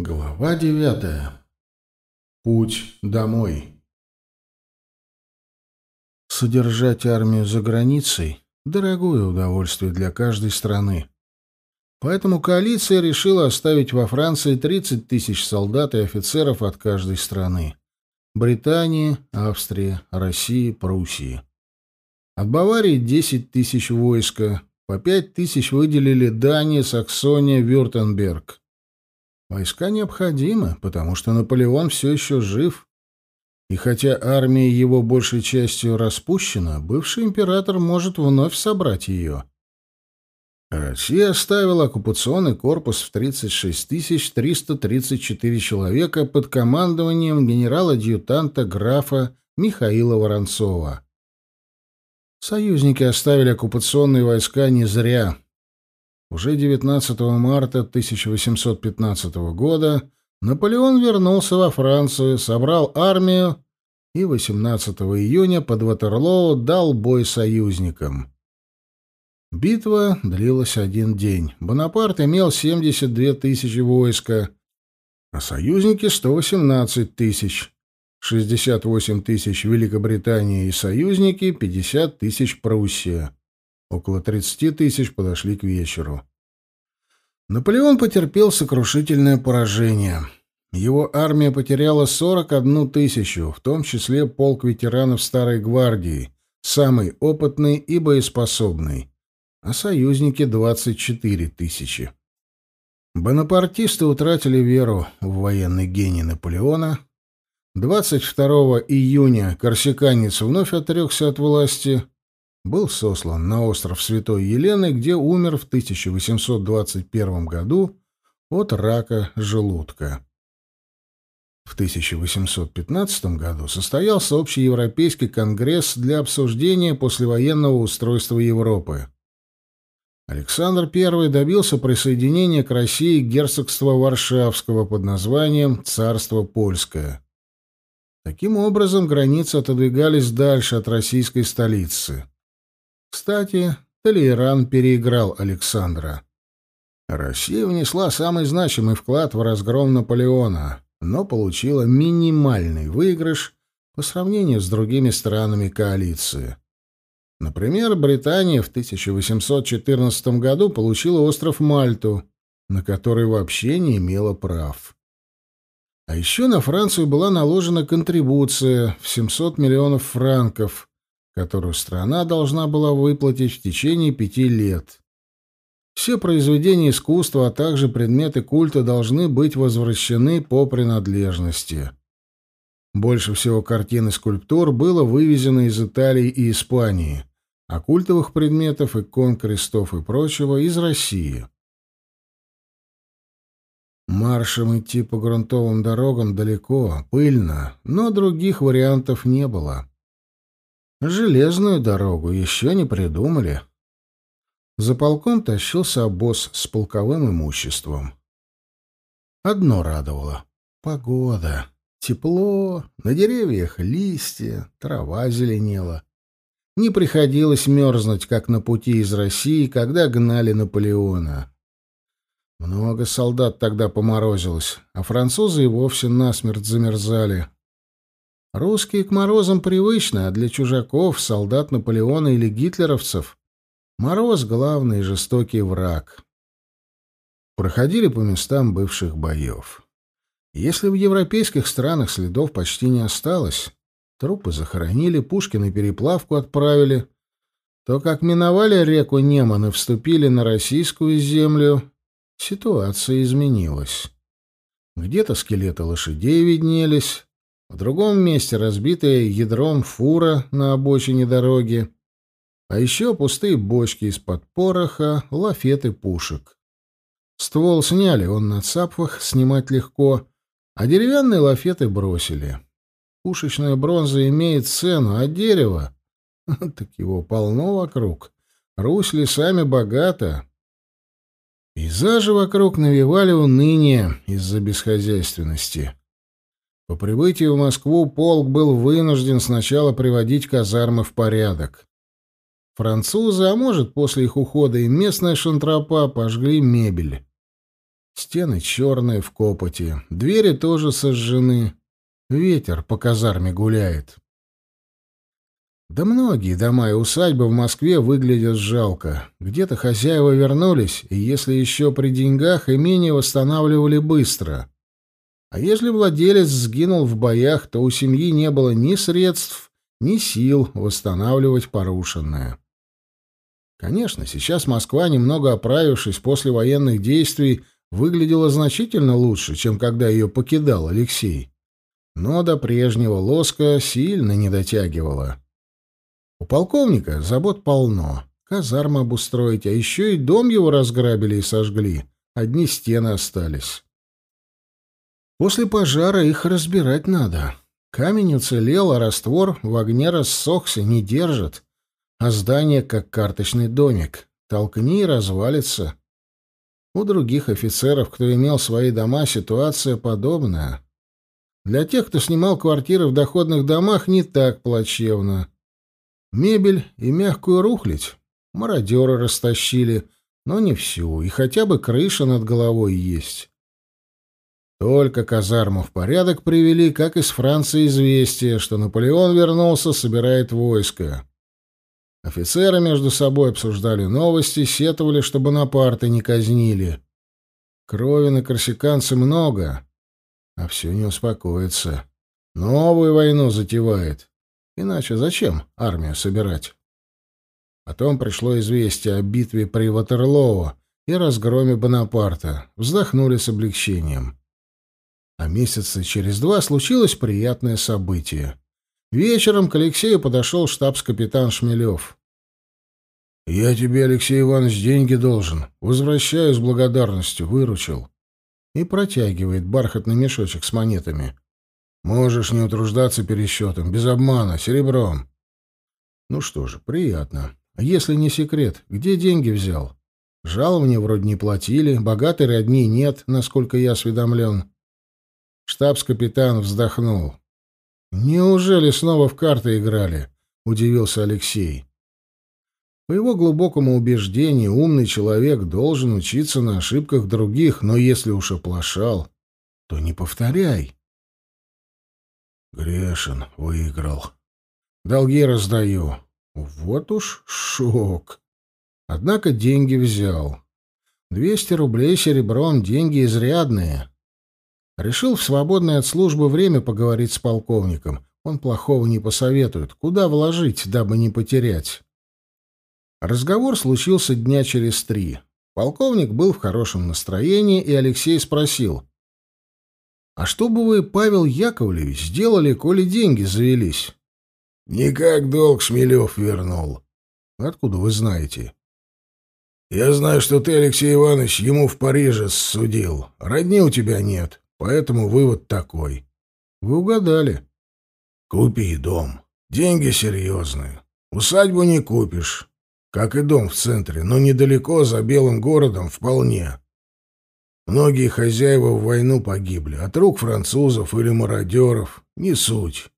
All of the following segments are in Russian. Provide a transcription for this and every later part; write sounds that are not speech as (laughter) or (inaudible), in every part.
Глава девятая. Путь домой. Содержать армию за границей — дорогое удовольствие для каждой страны. Поэтому коалиция решила оставить во Франции 30 тысяч солдат и офицеров от каждой страны. Британии, Австрии, России, Пруссии. От Баварии 10 тысяч войска, по 5 тысяч выделили Дания, Саксония, Вюртемберг. Войска необходимы, потому что Наполеон все еще жив. И хотя армия его большей частью распущена, бывший император может вновь собрать ее. Россия оставила оккупационный корпус в 36 334 человека под командованием генерала-адъютанта графа Михаила Воронцова. Союзники оставили оккупационные войска не зря. Уже 19 марта 1815 года Наполеон вернулся во Францию, собрал армию и 18 июня под Ватерлоу дал бой союзникам. Битва длилась один день. Бонапарт имел 72 тысячи войска, а союзники — 118 тысяч. 68 тысяч Великобритания и союзники, 50 тысяч Пруссия. Около 30 тысяч подошли к вечеру. Наполеон потерпел сокрушительное поражение. Его армия потеряла 41 тысячу, в том числе полк ветеранов Старой гвардии, самый опытный и боеспособный, а союзники — 24 тысячи. Бонапартисты утратили веру в военный гений Наполеона. 22 июня корсиканец вновь отрекся от власти — был сослан на остров Святой Елены, где умер в 1821 году от рака желудка. В 1815 году состоялся Общеевропейский конгресс для обсуждения послевоенного устройства Европы. Александр I добился присоединения к России герцогства Варшавского под названием «Царство Польское». Таким образом, границы отодвигались дальше от российской столицы. Кстати, Толейран переиграл Александра. Россия внесла самый значимый вклад в разгром Наполеона, но получила минимальный выигрыш по сравнению с другими странами коалиции. Например, Британия в 1814 году получила остров Мальту, на который вообще не имела прав. А еще на Францию была наложена контрибуция в 700 миллионов франков, которую страна должна была выплатить в течение пяти лет. Все произведения искусства, а также предметы культа должны быть возвращены по принадлежности. Больше всего картин и скульптур было вывезено из Италии и Испании, а культовых предметов, икон, крестов и прочего — из России. Маршем идти по грунтовым дорогам далеко, пыльно, но других вариантов не было. Железную дорогу еще не придумали. За полком тащился обоз с полковым имуществом. Одно радовало — погода. Тепло, на деревьях листья, трава зеленела. Не приходилось мерзнуть, как на пути из России, когда гнали Наполеона. Много солдат тогда поморозилось, а французы и вовсе насмерть замерзали. Русские к морозам привычны, а для чужаков, солдат Наполеона или гитлеровцев, мороз — главный и жестокий враг. Проходили по местам бывших боев. Если в европейских странах следов почти не осталось, трупы захоронили, пушки на переплавку отправили, то, как миновали реку Неман и вступили на российскую землю, ситуация изменилась. Где-то скелеты лошадей виднелись, в другом месте разбитая ядром фура на обочине дороги, а еще пустые бочки из-под пороха, лафеты пушек. Ствол сняли, он на цапфах, снимать легко, а деревянные лафеты бросили. Пушечная бронза имеет цену, а дерево... (laughs) Так его полно вокруг. Русь лесами богата. Пейзажи вокруг навевали уныние из-за бесхозяйственности. По прибытии в Москву полк был вынужден сначала приводить казармы в порядок. Французы, а может, после их ухода и местная шантропа, пожгли мебель. Стены черные в копоти, двери тоже сожжены. Ветер по казарме гуляет. Да многие дома и усадьбы в Москве выглядят жалко. Где-то хозяева вернулись, и если еще при деньгах, имение восстанавливали быстро. А если владелец сгинул в боях, то у семьи не было ни средств, ни сил восстанавливать порушенное. Конечно, сейчас Москва, немного оправившись после военных действий, выглядела значительно лучше, чем когда ее покидал Алексей. Но до прежнего лоска сильно не дотягивала. У полковника забот полно. Казармы обустроить, а еще и дом его разграбили и сожгли. Одни стены остались. После пожара их разбирать надо. Камень уцелел, а раствор в огне рассохся, не держит. А здание как карточный домик. Толкни и развалится. У других офицеров, кто имел свои дома, ситуация подобная. Для тех, кто снимал квартиры в доходных домах, не так плачевно. Мебель и мягкую рухлядь мародеры растащили, но не всю, и хотя бы крыша над головой есть. Только казарму в порядок привели, как из Франции известие, что Наполеон вернулся, собирает войско. Офицеры между собой обсуждали новости, сетовали, чтобы Бонапарта не казнили. Крови на корсиканце много, а все не успокоится. Новую войну затевает. Иначе зачем армию собирать? Потом пришло известие о битве при Ватерлоо и разгроме Бонапарта. Вздохнули с облегчением. А месяца через два случилось приятное событие. Вечером к Алексею подошел штабс-капитан Шмелев. «Я тебе, Алексей Иванович, деньги должен. Возвращаю с благодарностью. Выручил». И протягивает бархатный мешочек с монетами. Можешь не утруждаться пересчетом, без обмана, серебром. Ну что же, приятно. Если не секрет, где деньги взял? Жалования вроде не платили, богатой родни нет, насколько я осведомлен. Штабс-капитан вздохнул. «Неужели снова в карты играли?» — удивился Алексей. По его глубокому убеждению, умный человек должен учиться на ошибках других, но если уж оплошал, то не повторяй. Грешин выиграл. Долги раздаю. Вот уж шок. Однако деньги взял. Двести рублей серебром — деньги изрядные. Решил в свободное от службы время поговорить с полковником. Он плохого не посоветует. Куда вложить, дабы не потерять? Разговор случился дня через три. Полковник был в хорошем настроении, и Алексей спросил. А что бы вы, Павел Яковлевич, сделали, коли деньги завелись? Никак долг Шмелев вернул. Откуда вы знаете? Я знаю, что ты, Алексей Иванович, ему в Париже судил. Родни у тебя нет, поэтому вывод такой. Вы угадали. Купи дом. Деньги серьезные. Усадьбу не купишь, как и дом в центре, но недалеко, за белым городом, вполне. Многие хозяева в войну погибли, от рук французов или мародеров, не суть.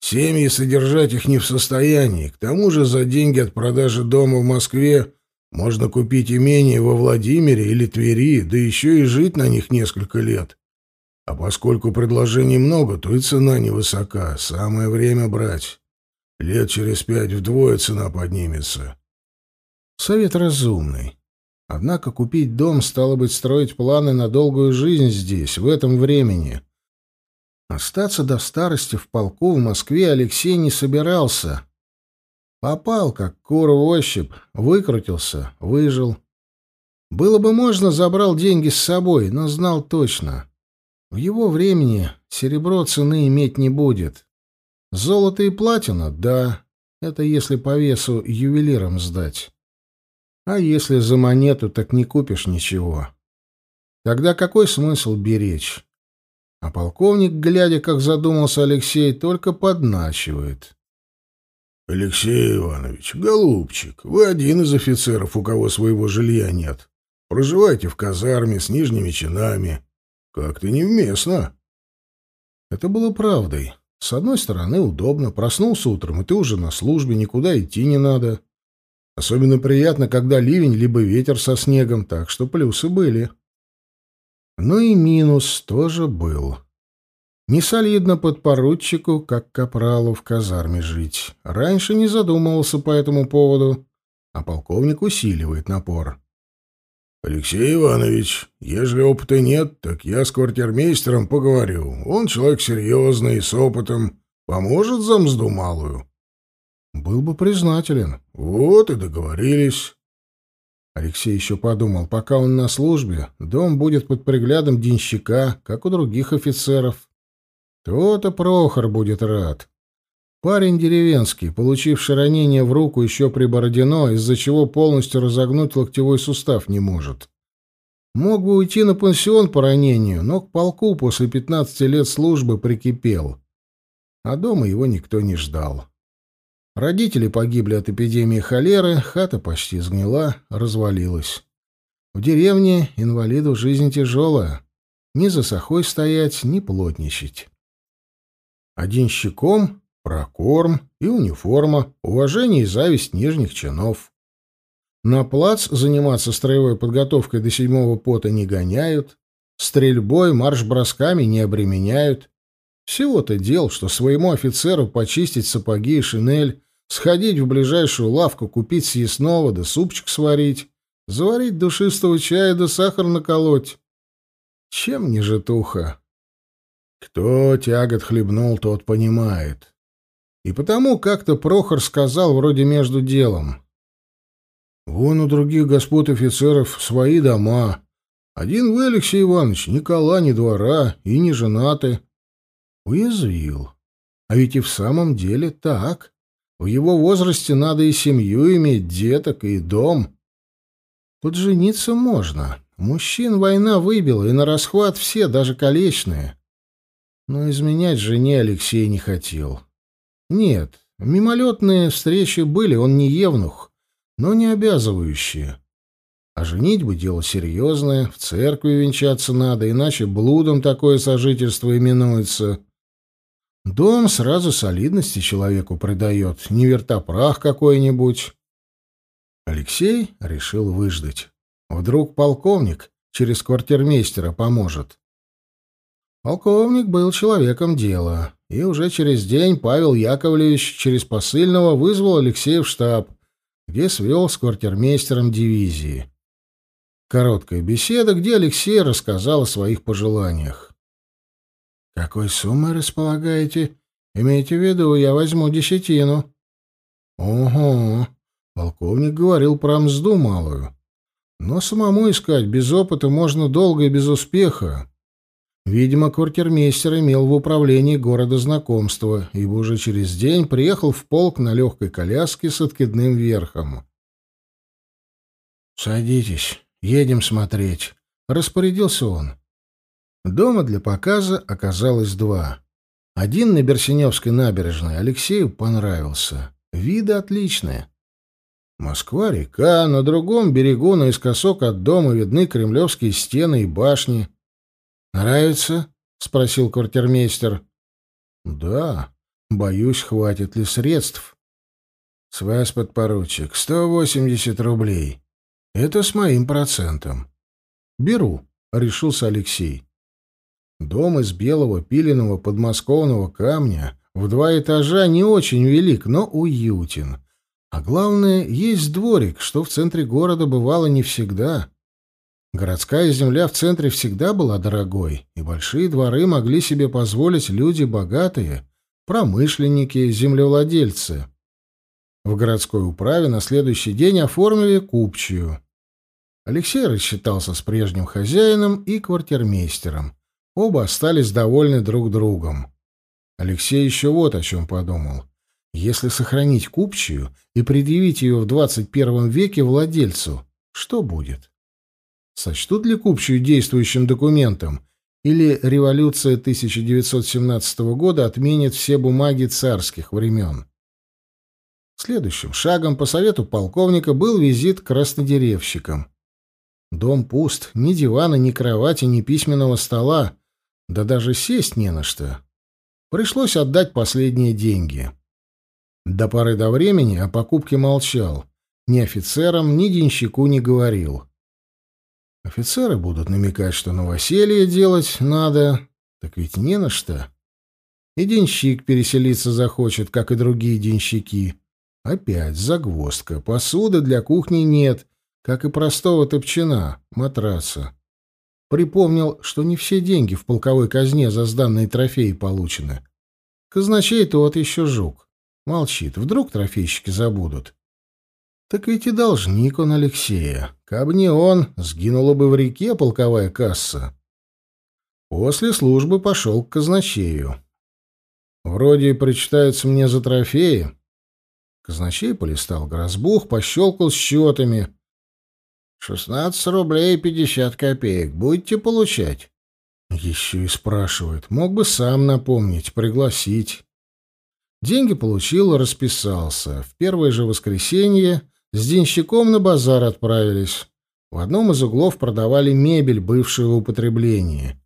Семьи содержать их не в состоянии, к тому же за деньги от продажи дома в Москве можно купить имение во Владимире или Твери, да еще и жить на них несколько лет. А поскольку предложений много, то и цена невысока, самое время брать. Лет через пять вдвое цена поднимется. Совет разумный. Однако купить дом стало быть строить планы на долгую жизнь здесь, в этом времени. Остаться до старости в полку в Москве Алексей не собирался. Попал, как кур в ощупь, выкрутился, выжил. Было бы можно, забрал деньги с собой, но знал точно. В его времени серебро цены иметь не будет. Золото и платина — да, это если по весу ювелирам сдать. А если за монету, так не купишь ничего. Тогда какой смысл беречь? А полковник, глядя, как задумался Алексей, только подначивает. — Алексей Иванович, голубчик, вы один из офицеров, у кого своего жилья нет. Проживаете в казарме с нижними чинами. Как-то невместно. Это было правдой. С одной стороны, удобно. Проснулся утром, и ты уже на службе, никуда идти не надо. Особенно приятно, когда ливень либо ветер со снегом, так что плюсы были. Но и минус тоже был. Не солидно подпоручику, как капралу в казарме жить. Раньше не задумывался по этому поводу, а полковник усиливает напор. «Алексей Иванович, ежели опыта нет, так я с квартирмейстером поговорю. Он человек серьезный, с опытом. Поможет за мзду малую?» «Был бы признателен». «Вот и договорились». Алексей еще подумал, пока он на службе, дом будет под приглядом денщика, как у других офицеров. То-то Прохор будет рад. Парень деревенский, получивший ранение в руку еще при Бородино, из-за чего полностью разогнуть локтевой сустав не может. Мог бы уйти на пансион по ранению, но к полку после 15 лет службы прикипел. А дома его никто не ждал. Родители погибли от эпидемии холеры, хата почти сгнила, развалилась. В деревне инвалиду жизнь тяжелая. Ни за сахой стоять, ни плотничать. Один щеком, прокорм и униформа, уважение и зависть нижних чинов. На плац заниматься строевой подготовкой до седьмого пота не гоняют, стрельбой, марш-бросками не обременяют. Всего-то дел, что своему офицеру почистить сапоги и шинель, Сходить в ближайшую лавку, купить съестного, да супчик сварить, заварить душистого чая да сахар наколоть. Чем не житуха? Кто тягот хлебнул, тот понимает. И потому как-то Прохор сказал вроде между делом. Вон у других господ офицеров свои дома. Один вы, Алексей Иванович, ни кола, ни двора и не женаты. Уязвил. А ведь и в самом деле так. В его возрасте надо и семью иметь, деток, и дом. Поджениться можно. Мужчин война выбила, и на расхват все, даже колечные. Но изменять жене Алексей не хотел. Нет, мимолетные встречи были, он не евнух, но не обязывающие. А женить бы дело серьезное, в церкви венчаться надо, иначе блудом такое сожительство именуется. Дом сразу солидности человеку придает, не вертопрах какой-нибудь. Алексей решил выждать. Вдруг полковник через квартирмейстера поможет. Полковник был человеком дела, и уже через день Павел Яковлевич через посыльного вызвал Алексея в штаб, где свел с квартирмейстером дивизии. Короткая беседа, где Алексей рассказал о своих пожеланиях. «Какой суммой располагаете? Имейте в виду, я возьму десятину». «Ого!» — полковник говорил про мзду малую. «Но самому искать без опыта можно долго и без успеха». Видимо, квартирмейстер имел в управлении города знакомства, ибо уже через день приехал в полк на легкой коляске с откидным верхом. «Садитесь, едем смотреть», — распорядился он. Дома для показа оказалось два. Один на Берсеневской набережной Алексею понравился. Виды отличные. Москва-река, на другом берегу наискосок от дома видны кремлевские стены и башни. «Нравится?» — спросил квартирмейстер. «Да. Боюсь, хватит ли средств?» «С вас, подпоручик, сто восемьдесят рублей. Это с моим процентом». «Беру», — решился Алексей. Дом из белого пиленого подмосковного камня в два этажа не очень велик, но уютен. А главное, есть дворик, что в центре города бывало не всегда. Городская земля в центре всегда была дорогой, и большие дворы могли себе позволить люди богатые, промышленники, землевладельцы. В городской управе на следующий день оформили купчую. Алексей рассчитался с прежним хозяином и квартирмейстером. Оба остались довольны друг другом. Алексей еще вот о чем подумал. Если сохранить купчую и предъявить ее в 21 веке владельцу, что будет? Сочтут ли купчую действующим документом, или революция 1917 года отменит все бумаги царских времен? Следующим шагом по совету полковника был визит к краснодеревщикам. Дом пуст, ни дивана, ни кровати, ни письменного стола. Да даже сесть не на что. Пришлось отдать последние деньги. До поры до времени о покупке молчал. Ни офицерам, ни денщику не говорил. Офицеры будут намекать, что новоселье делать надо, так ведь не на что. И денщик переселиться захочет, как и другие денщики. Опять загвоздка. Посуды для кухни нет, как и простого топчина, матраса. Припомнил, что не все деньги в полковой казне за сданные трофеи получены. Казначей тот еще жук. Молчит. Вдруг трофейщики забудут. Так ведь и должник он Алексея. Каб не он, сгинула бы в реке полковая касса. После службы пошел к казначею. Вроде причитаются мне за трофеи. Казначей полистал грозбух, пощелкал счетами. «Шестнадцать рублей пятьдесят копеек. Будете получать?» Еще и спрашивает. Мог бы сам напомнить, пригласить. Деньги получил, расписался. В первое же воскресенье с денщиком на базар отправились. В одном из углов продавали мебель бывшего употребления.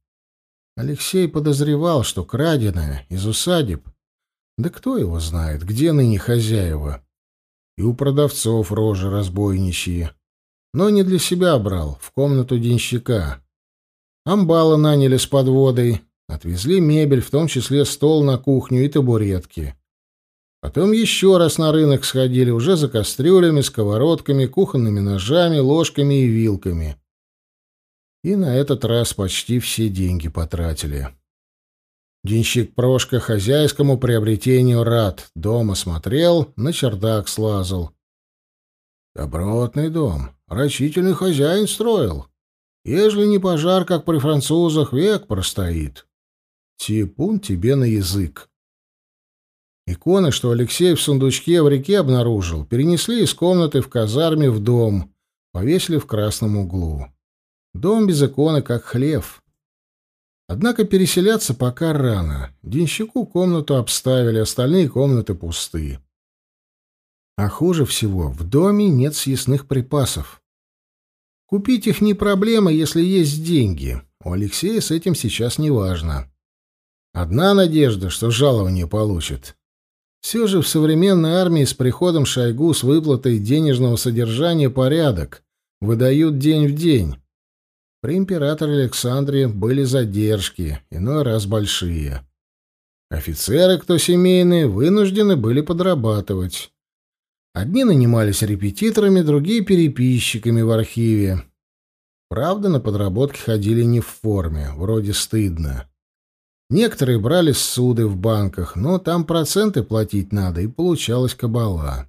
Алексей подозревал, что краденая из усадеб. Да кто его знает, где ныне хозяева? И у продавцов рожи разбойничьи. Но не для себя брал, в комнату денщика. Амбала наняли с подводой, отвезли мебель, в том числе стол на кухню и табуретки. Потом еще раз на рынок сходили, уже за кастрюлями, сковородками, кухонными ножами, ложками и вилками. И на этот раз почти все деньги потратили. Денщик Прошка хозяйскому приобретению рад. Дома смотрел, на чердак слазал. Добротный дом. Рачительный хозяин строил. Ежели не пожар, как при французах, век простоит. Типун тебе на язык. Иконы, что Алексей в сундучке в реке обнаружил, перенесли из комнаты в казарме в дом, повесили в красном углу. Дом без иконы, как хлев. Однако переселяться пока рано. Денщику комнату обставили, остальные комнаты пусты. А хуже всего, в доме нет съестных припасов. Купить их не проблема, если есть деньги. У Алексея с этим сейчас не важно. Одна надежда, что жалование получит. Все же в современной армии с приходом Шойгу с выплатой денежного содержания порядок. Выдают день в день. При императоре Александре были задержки, иной раз большие. Офицеры, кто семейные, вынуждены были подрабатывать. Одни нанимались репетиторами, другие — переписчиками в архиве. Правда, на подработки ходили не в форме, вроде стыдно. Некоторые брали суды в банках, но там проценты платить надо, и получалась кабала.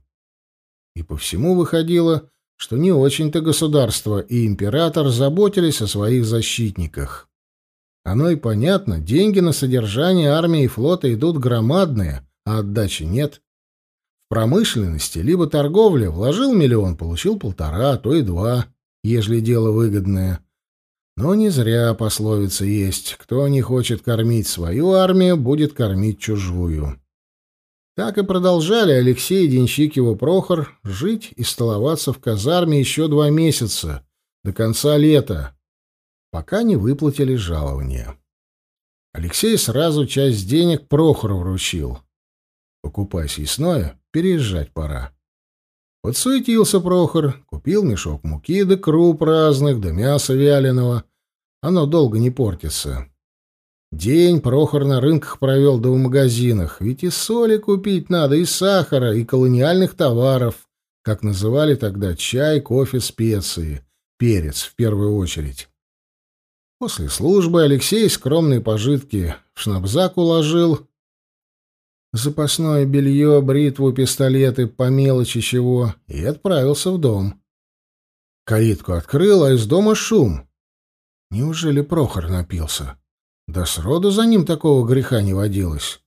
И по всему выходило, что не очень-то государство и император заботились о своих защитниках. Оно и понятно, деньги на содержание армии и флота идут громадные, а отдачи нет. В промышленности либо торговле вложил миллион, получил полтора, а то и два, ежели дело выгодное. Но не зря пословица есть «Кто не хочет кормить свою армию, будет кормить чужую». Так и продолжали Алексей, Денщик его Прохор жить и столоваться в казарме еще два месяца, до конца лета, пока не выплатили жалования. Алексей сразу часть денег Прохору вручил. Покупай съестное, переезжать пора. Подсуетился Прохор, купил мешок муки да круп разных, да мяса вяленого. Оно долго не портится. День Прохор на рынках провел, да в магазинах. Ведь и соли купить надо, и сахара, и колониальных товаров, как называли тогда чай, кофе, специи, перец в первую очередь. После службы Алексей скромные пожитки в шнапзак уложил. Запасное белье, бритву, пистолеты, по мелочи чего, и отправился в дом. Калитку открыл, а из дома шум. Неужели Прохор напился? Да сроду за ним такого греха не водилось.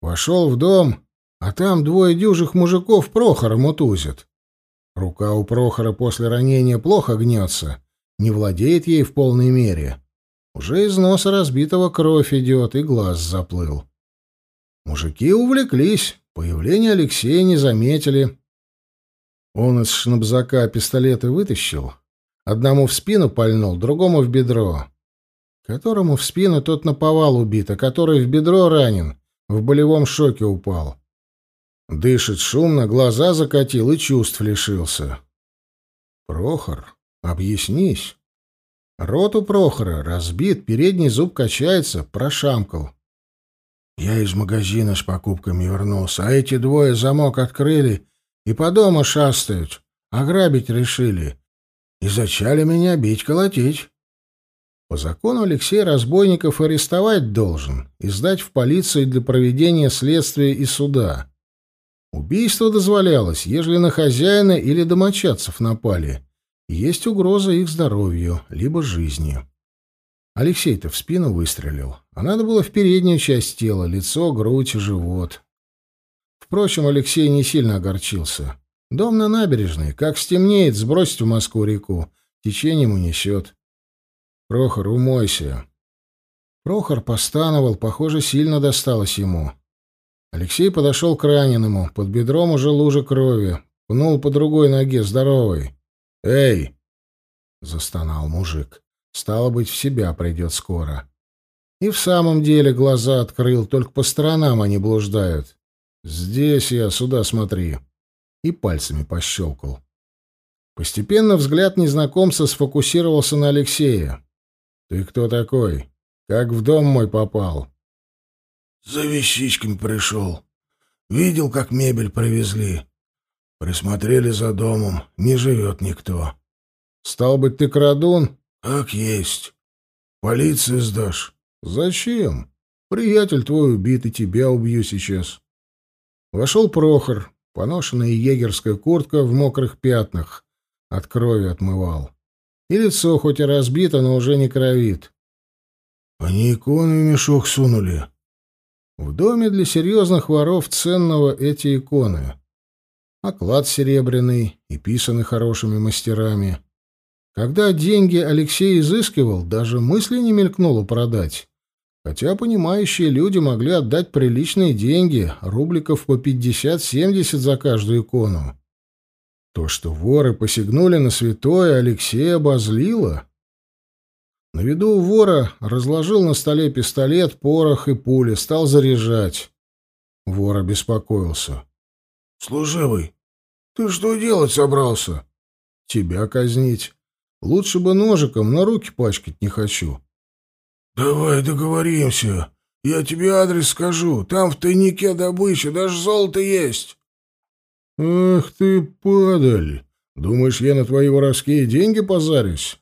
Вошел в дом, а там двое дюжих мужиков Прохора мутузят. Рука у Прохора после ранения плохо гнется, не владеет ей в полной мере. Уже из носа разбитого кровь идет, и глаз заплыл. Мужики увлеклись, появление Алексея не заметили. Он из шнабзака пистолеты вытащил, одному в спину пальнул, другому в бедро которому в спину тот наповал убит, а который в бедро ранен, в болевом шоке упал. Дышит шумно, глаза закатил и чувств лишился. Прохор, объяснись. Рот у Прохора разбит, передний зуб качается, прошамкал. Я из магазина с покупками вернулся, а эти двое замок открыли и по дому шастают. Ограбить решили. И зачали меня бить-колотить. По закону Алексей разбойников арестовать должен и сдать в полицию для проведения следствия и суда. Убийство дозволялось, ежели на хозяина или домочадцев напали. Есть угроза их здоровью, либо жизни. Алексей-то в спину выстрелил, а надо было в переднюю часть тела, лицо, грудь живот. Впрочем, Алексей не сильно огорчился. Дом на набережной, как стемнеет, сбросить в Москву-реку, течением унесет. Прохор, умойся. Прохор постановал, похоже, сильно досталось ему. Алексей подошел к раненому, под бедром уже лужа крови, пнул по другой ноге, здоровый. «Эй!» — застонал мужик. Стало быть, в себя придет скоро. И в самом деле глаза открыл, только по сторонам они блуждают. «Здесь я, сюда смотри!» И пальцами пощелкал. Постепенно взгляд незнакомца сфокусировался на Алексея. «Ты кто такой? Как в дом мой попал?» «За вещичками пришел. Видел, как мебель привезли. Присмотрели за домом. Не живет никто». «Стал быть, ты крадун?» «Как есть. Полицию сдашь». «Зачем? Приятель твой убит, и тебя убью сейчас». Вошел Прохор, поношенная егерская куртка в мокрых пятнах. От крови отмывал. И лицо хоть и разбито, но уже не кровит. Они иконы в мешок сунули. В доме для серьезных воров ценного эти иконы. Оклад серебряный и писаны хорошими мастерами. Когда деньги Алексей изыскивал, даже мысли не мелькнуло продать. Хотя понимающие люди могли отдать приличные деньги, рубликов по 50-70 за каждую икону. То, что воры посягнули на святое, Алексея обозлило. На виду вора разложил на столе пистолет, порох и пули, стал заряжать. Вор обеспокоился. — Служивый, ты что делать собрался? — Тебя казнить. Лучше бы ножиком, но руки пачкать не хочу. — Давай договоримся. Я тебе адрес скажу. Там в тайнике добыча, даже золото есть. «Ах ты, падаль! Думаешь, я на твои воровские деньги позарюсь?»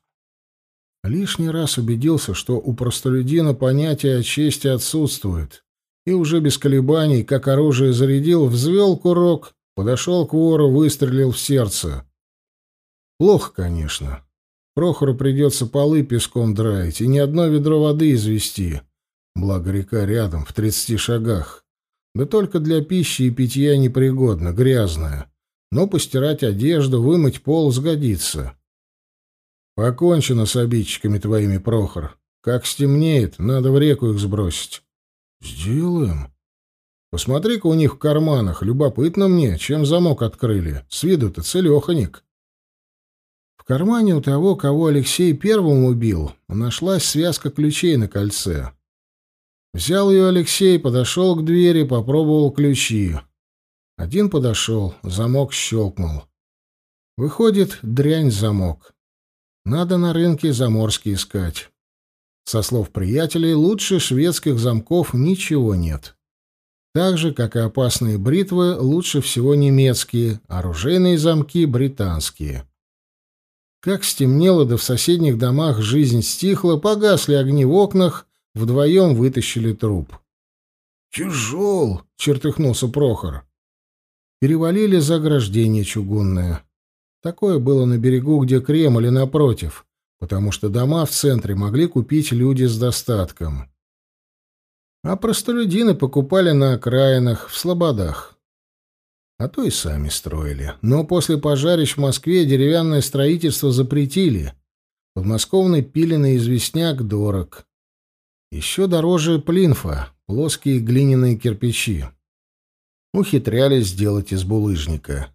Лишний раз убедился, что у простолюдина понятие о чести отсутствует, и уже без колебаний, как оружие зарядил, взвел курок, подошел к вору, выстрелил в сердце. Плохо, конечно. Прохору придется полы песком драить и ни одно ведро воды извести. Благо река рядом, в тридцати шагах. Да только для пищи и питья непригодно, грязная. Но постирать одежду, вымыть пол сгодится. Покончено с обидчиками твоими, Прохор. Как стемнеет, надо в реку их сбросить. Сделаем. Посмотри-ка у них в карманах. Любопытно мне, чем замок открыли. С виду-то целеханик. В кармане у того, кого Алексей первым убил, нашлась связка ключей на кольце. Взял ее Алексей, подошел к двери, попробовал ключи. Один подошел, замок щелкнул. Выходит, дрянь замок. Надо на рынке заморский искать. Со слов приятелей, лучше шведских замков ничего нет. Так же, как и опасные бритвы, лучше всего немецкие, оружейные замки — британские. Как стемнело, да в соседних домах жизнь стихла, погасли огни в окнах, Вдвоем вытащили труп. «Тяжел!» — чертыхнулся Прохор. Перевалили за ограждение чугунное. Такое было на берегу, где Кремль и напротив, потому что дома в центре могли купить люди с достатком. А простолюдины покупали на окраинах, в слободах. А то и сами строили. Но после пожарищ в Москве деревянное строительство запретили. Подмосковный пиленый известняк дорог. Еще дороже плинфа, плоские глиняные кирпичи. Ухитрялись сделать из булыжника.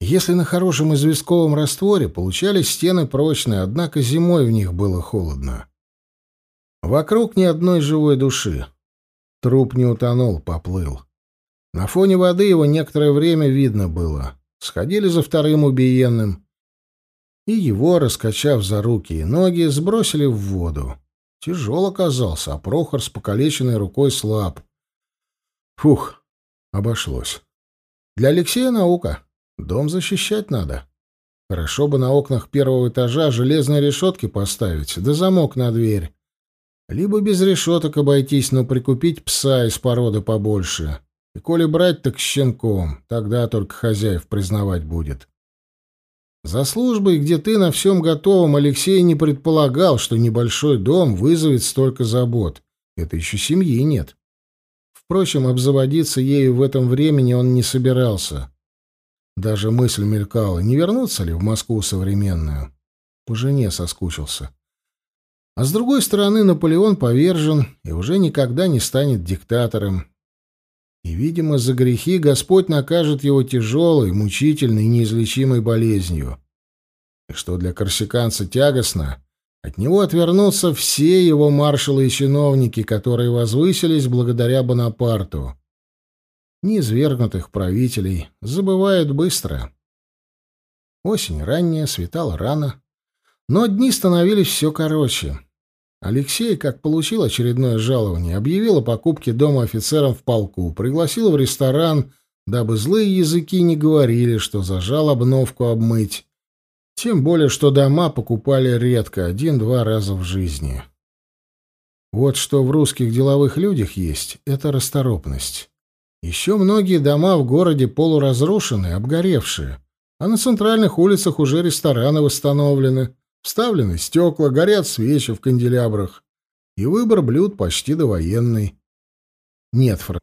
Если на хорошем известковом растворе, получались стены прочные, однако зимой в них было холодно. Вокруг ни одной живой души. Труп не утонул, поплыл. На фоне воды его некоторое время видно было. Сходили за вторым убиенным. и его, раскачав за руки и ноги, сбросили в воду. Тяжел оказался, а Прохор с покалеченной рукой слаб. Фух, обошлось. Для Алексея наука. Дом защищать надо. Хорошо бы на окнах первого этажа железные решетки поставить, да замок на дверь. Либо без решеток обойтись, но прикупить пса из породы побольше. И коли брать, так щенком, тогда только хозяев признавать будет. За службой, где ты на всем готовом, Алексей не предполагал, что небольшой дом вызовет столько забот. Это еще семьи нет. Впрочем, обзаводиться ею в этом времени он не собирался. Даже мысль мелькала, не вернуться ли в Москву современную. По жене соскучился. А с другой стороны, Наполеон повержен и уже никогда не станет диктатором. И, видимо, за грехи Господь накажет его тяжелой, мучительной, неизлечимой болезнью. И что для корсиканца тягостно, от него отвернутся все его маршалы и чиновники, которые возвысились благодаря Бонапарту. Неизвергнутых правителей забывают быстро. Осень ранняя, светала рано, но дни становились все короче. Алексей, как получил очередное жалование, объявил о покупке дома офицерам в полку, пригласил в ресторан, дабы злые языки не говорили, что зажал обновку обмыть. Тем более, что дома покупали редко, один-два раза в жизни. Вот что в русских деловых людях есть — это расторопность. Еще многие дома в городе полуразрушены, обгоревшие, а на центральных улицах уже рестораны восстановлены, Вставлены стекла, горят свечи в канделябрах, и выбор блюд почти довоенный. Нет, фр...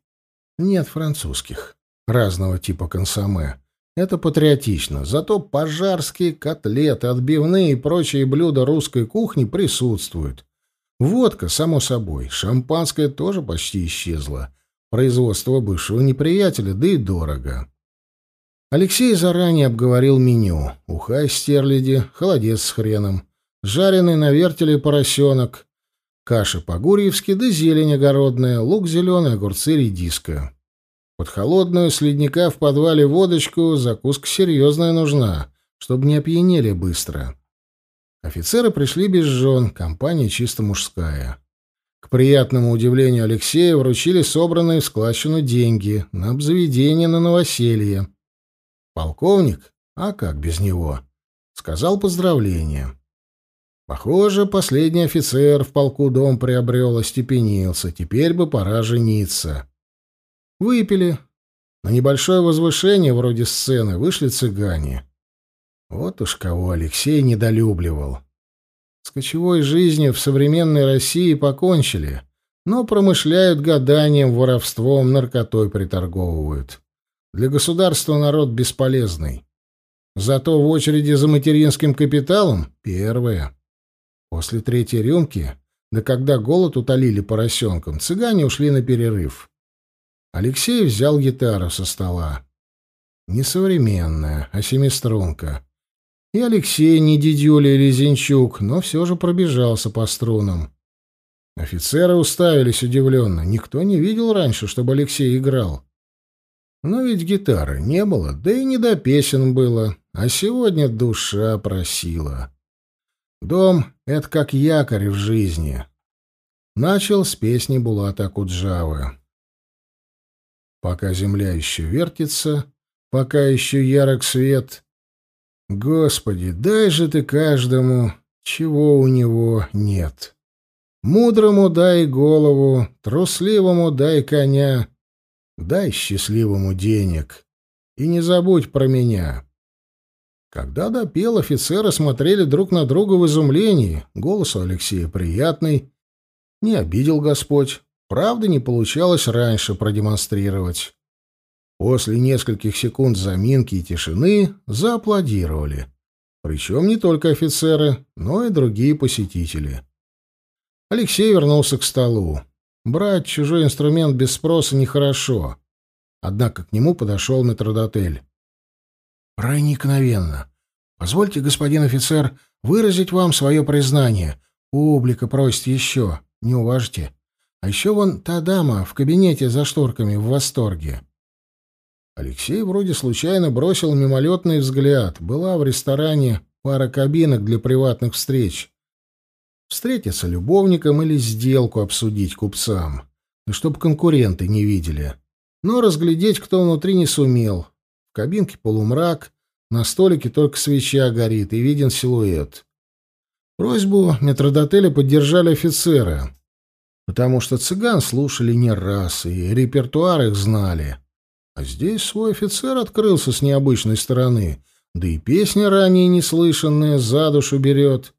Нет французских. Разного типа консоме. Это патриотично. Зато пожарские котлеты, отбивные и прочие блюда русской кухни присутствуют. Водка, само собой. Шампанское тоже почти исчезло. Производство бывшего неприятеля, да и дорого. Алексей заранее обговорил меню. Уха из стерляди, холодец с хреном, жареный на вертеле поросенок, каша по-гурьевски да зелень огородная, лук зеленый, огурцы, редиска. Под холодную с ледника в подвале водочку закуска серьезная нужна, чтобы не опьянели быстро. Офицеры пришли без жен, компания чисто мужская. К приятному удивлению Алексея вручили собранные в складчину деньги на обзаведение на новоселье. Полковник, а как без него, сказал поздравления. Похоже, последний офицер в полку дом приобрел, остепенился. Теперь бы пора жениться. Выпили. На небольшое возвышение, вроде сцены, вышли цыгане. Вот уж кого Алексей недолюбливал. С кочевой жизнью в современной России покончили, но промышляют гаданием, воровством, наркотой приторговывают. Для государства народ бесполезный. Зато в очереди за материнским капиталом — первое. После третьей рюмки, да когда голод утолили поросенком, цыгане ушли на перерыв. Алексей взял гитару со стола. Не современная, а семиструнка. И Алексей не дедюля или Зинчук, но все же пробежался по струнам. Офицеры уставились удивленно. Никто не видел раньше, чтобы Алексей играл. Но ведь гитары не было, да и не до песен было, а сегодня душа просила. Дом — это как якорь в жизни. Начал с песни Булата Куджавы. Пока земля еще вертится, пока еще ярок свет. Господи, дай же ты каждому, чего у него нет. Мудрому дай голову, трусливому дай коня, Дай счастливому денег. И не забудь про меня. Когда допел, офицеры смотрели друг на друга в изумлении. Голос у Алексея приятный. Не обидел Господь. Правда, не получалось раньше продемонстрировать. После нескольких секунд заминки и тишины зааплодировали. Причем не только офицеры, но и другие посетители. Алексей вернулся к столу. Брать чужой инструмент без спроса нехорошо. Однако к нему подошел метродотель. «Проникновенно. Позвольте, господин офицер, выразить вам свое признание. Публика просит еще. Не уважьте. А еще вон та дама в кабинете за шторками в восторге». Алексей вроде случайно бросил мимолетный взгляд. Была в ресторане, Пара кабинок для приватных встреч. Встретиться любовником или сделку обсудить купцам. И чтоб конкуренты не видели. Но разглядеть, кто внутри, не сумел. В кабинке полумрак, на столике только свеча горит и виден силуэт. Просьбу метродотеля поддержали офицеры, потому что цыган слушали не раз, и репертуар их знали. А здесь свой офицер открылся с необычной стороны, да и песня ранее неслышанная за душу берет.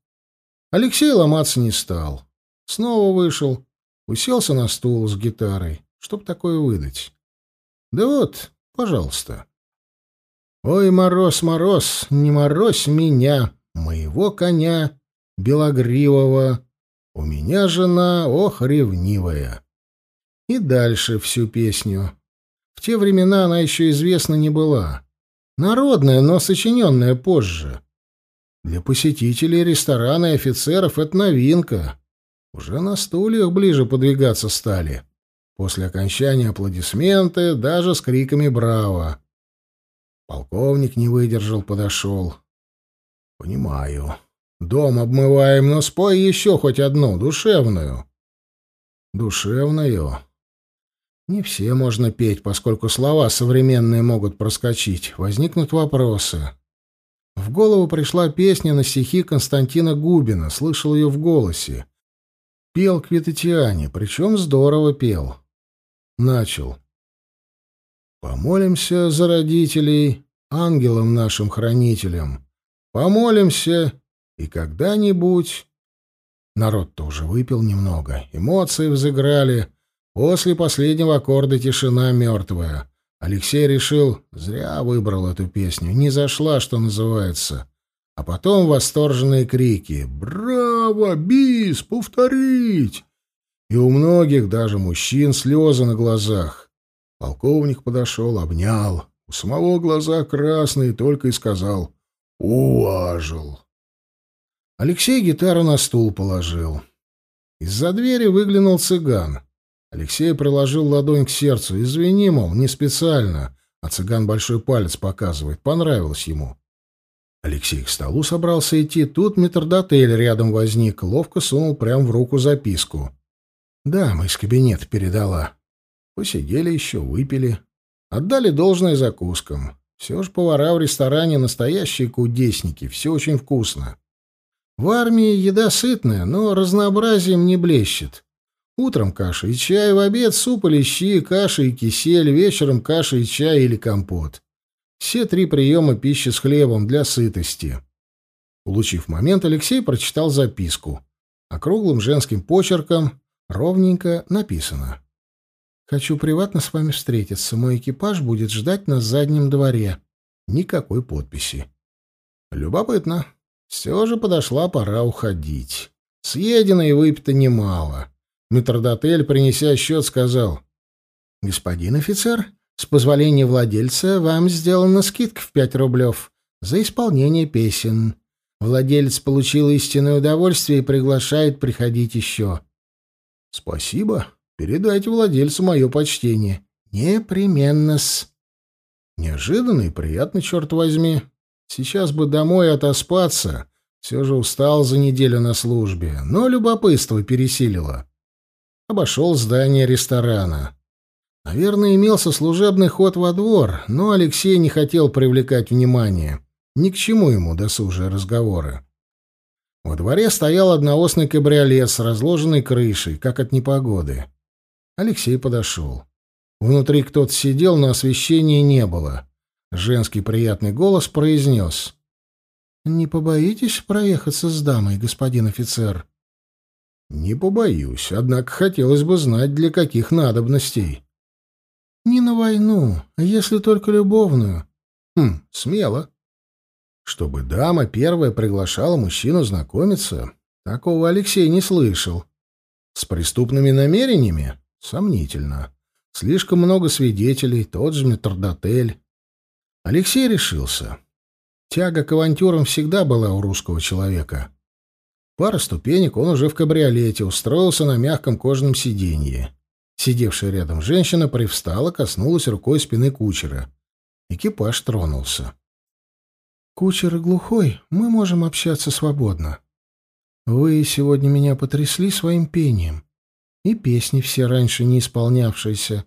Алексей ломаться не стал. Снова вышел, уселся на стул с гитарой. Чтоб такое выдать? Да вот, пожалуйста. Ой, мороз, мороз, не морозь меня, моего коня белогривого. У меня жена, ох, ревнивая. И дальше всю песню. В те времена она еще известна не была. Народная, но сочиненная позже. Для посетителей ресторана и офицеров это новинка. Уже на стульях ближе подвигаться стали. После окончания аплодисменты, даже с криками «Браво!». Полковник не выдержал, подошел. «Понимаю. Дом обмываем, но спой еще хоть одну, душевную». «Душевную?» Не все можно петь, поскольку слова современные могут проскочить. Возникнут вопросы. В голову пришла песня на стихи Константина Губина, слышал ее в голосе. Пел к Витатиане, причем здорово пел. Начал. «Помолимся за родителей, ангелам нашим хранителям. Помолимся, и когда-нибудь...» Народ тоже выпил немного, эмоции взыграли. После последнего аккорда тишина мертвая. Алексей решил, зря выбрал эту песню, не зашла, что называется. А потом восторженные крики «Браво! Бис! Повторить!» И у многих, даже мужчин, слезы на глазах. Полковник подошел, обнял. У самого глаза красные, только и сказал «Уважил». Алексей гитару на стул положил. Из-за двери выглянул цыган. Алексей приложил ладонь к сердцу. «Извини, мол, не специально». А цыган большой палец показывает. Понравилось ему. Алексей к столу собрался идти. Тут метрдотель рядом возник. Ловко сунул прямо в руку записку. «Дама из кабинета передала». Посидели еще, выпили. Отдали должное закускам. Все же повара в ресторане настоящие кудесники. Все очень вкусно. В армии еда сытная, но разнообразием не блещет. Утром каша и чай, в обед суп или щи, каша и кисель, вечером каша и чай или компот. Все три приема пищи с хлебом для сытости. Улучив момент, Алексей прочитал записку. Округлым женским почерком ровненько написано. «Хочу приватно с вами встретиться. Мой экипаж будет ждать на заднем дворе». Никакой подписи. Любопытно. Все же подошла пора уходить. Съедено и выпито немало. Метродотель, принеся счет, сказал. «Господин офицер, с позволения владельца вам сделана скидка в пять рублев за исполнение песен. Владелец получил истинное удовольствие и приглашает приходить еще». «Спасибо. Передайте владельцу мое почтение». «Непременно-с». Неожиданно и приятно, черт возьми. Сейчас бы домой отоспаться. Все же устал за неделю на службе, но любопытство пересилило обошел здание ресторана. Наверное, имелся служебный ход во двор, но Алексей не хотел привлекать внимание. Ни к чему ему досужие разговоры. Во дворе стоял одноосный кабриолет с разложенной крышей, как от непогоды. Алексей подошел. Внутри кто-то сидел, но освещения не было. Женский приятный голос произнес. «Не побоитесь проехаться с дамой, господин офицер?» Не побоюсь, однако хотелось бы знать, для каких надобностей. Не на войну, а если только любовную. Хм, смело. Чтобы дама первая приглашала мужчину знакомиться, такого Алексей не слышал. С преступными намерениями? Сомнительно. Слишком много свидетелей, тот же метрдотель. Алексей решился. Тяга к авантюрам всегда была у русского человека. Пара ступенек, он уже в кабриолете, устроился на мягком кожаном сиденье. Сидевшая рядом женщина привстала, коснулась рукой спины кучера. Экипаж тронулся. Кучер глухой, мы можем общаться свободно. Вы сегодня меня потрясли своим пением. И песни все раньше не исполнявшиеся.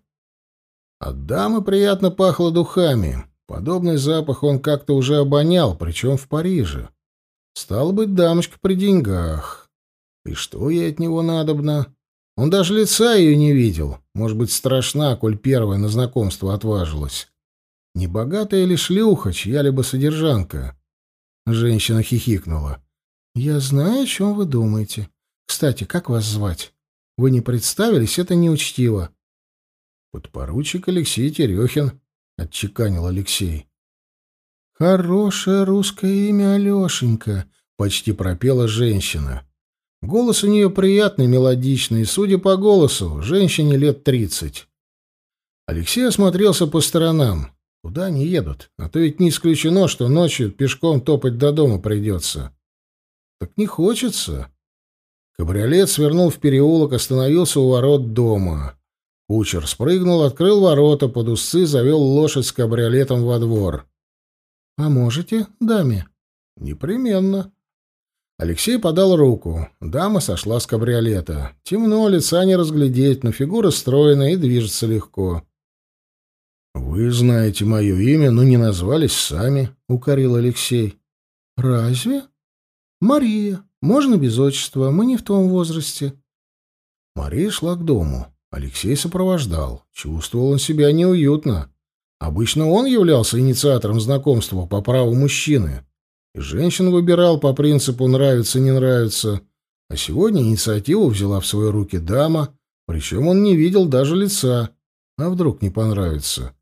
От дамы приятно пахло духами. Подобный запах он как-то уже обонял, причем в Париже. Стало быть, дамочка при деньгах. И что ей от него надобно? Он даже лица ее не видел. Может быть, страшна, коль первая на знакомство отважилась. Не богатая ли шлюха, чья-либо содержанка? Женщина хихикнула. «Я знаю, о чем вы думаете. Кстати, как вас звать? Вы не представились, это неучтиво». «Подпоручик Алексей Терехин», — отчеканил Алексей. «Хорошее русское имя Алешенька», — почти пропела женщина. Голос у нее приятный, мелодичный, судя по голосу, женщине лет тридцать. Алексей осмотрелся по сторонам. Куда они едут? А то ведь не исключено, что ночью пешком топать до дома придется. Так не хочется. Кабриолет свернул в переулок, остановился у ворот дома. Кучер спрыгнул, открыл ворота, под усы завел лошадь с кабриолетом во двор. «Поможете, даме?» «Непременно». Алексей подал руку. Дама сошла с кабриолета. Темно, лица не разглядеть, но фигура стройная и движется легко. «Вы знаете мое имя, но не назвались сами», — укорил Алексей. «Разве?» «Мария. Можно без отчества. Мы не в том возрасте». Мария шла к дому. Алексей сопровождал. Чувствовал он себя неуютно. Обычно он являлся инициатором знакомства по праву мужчины. Женщин выбирал по принципу «нравится, не нравится». А сегодня инициативу взяла в свои руки дама, причем он не видел даже лица. А вдруг не понравится?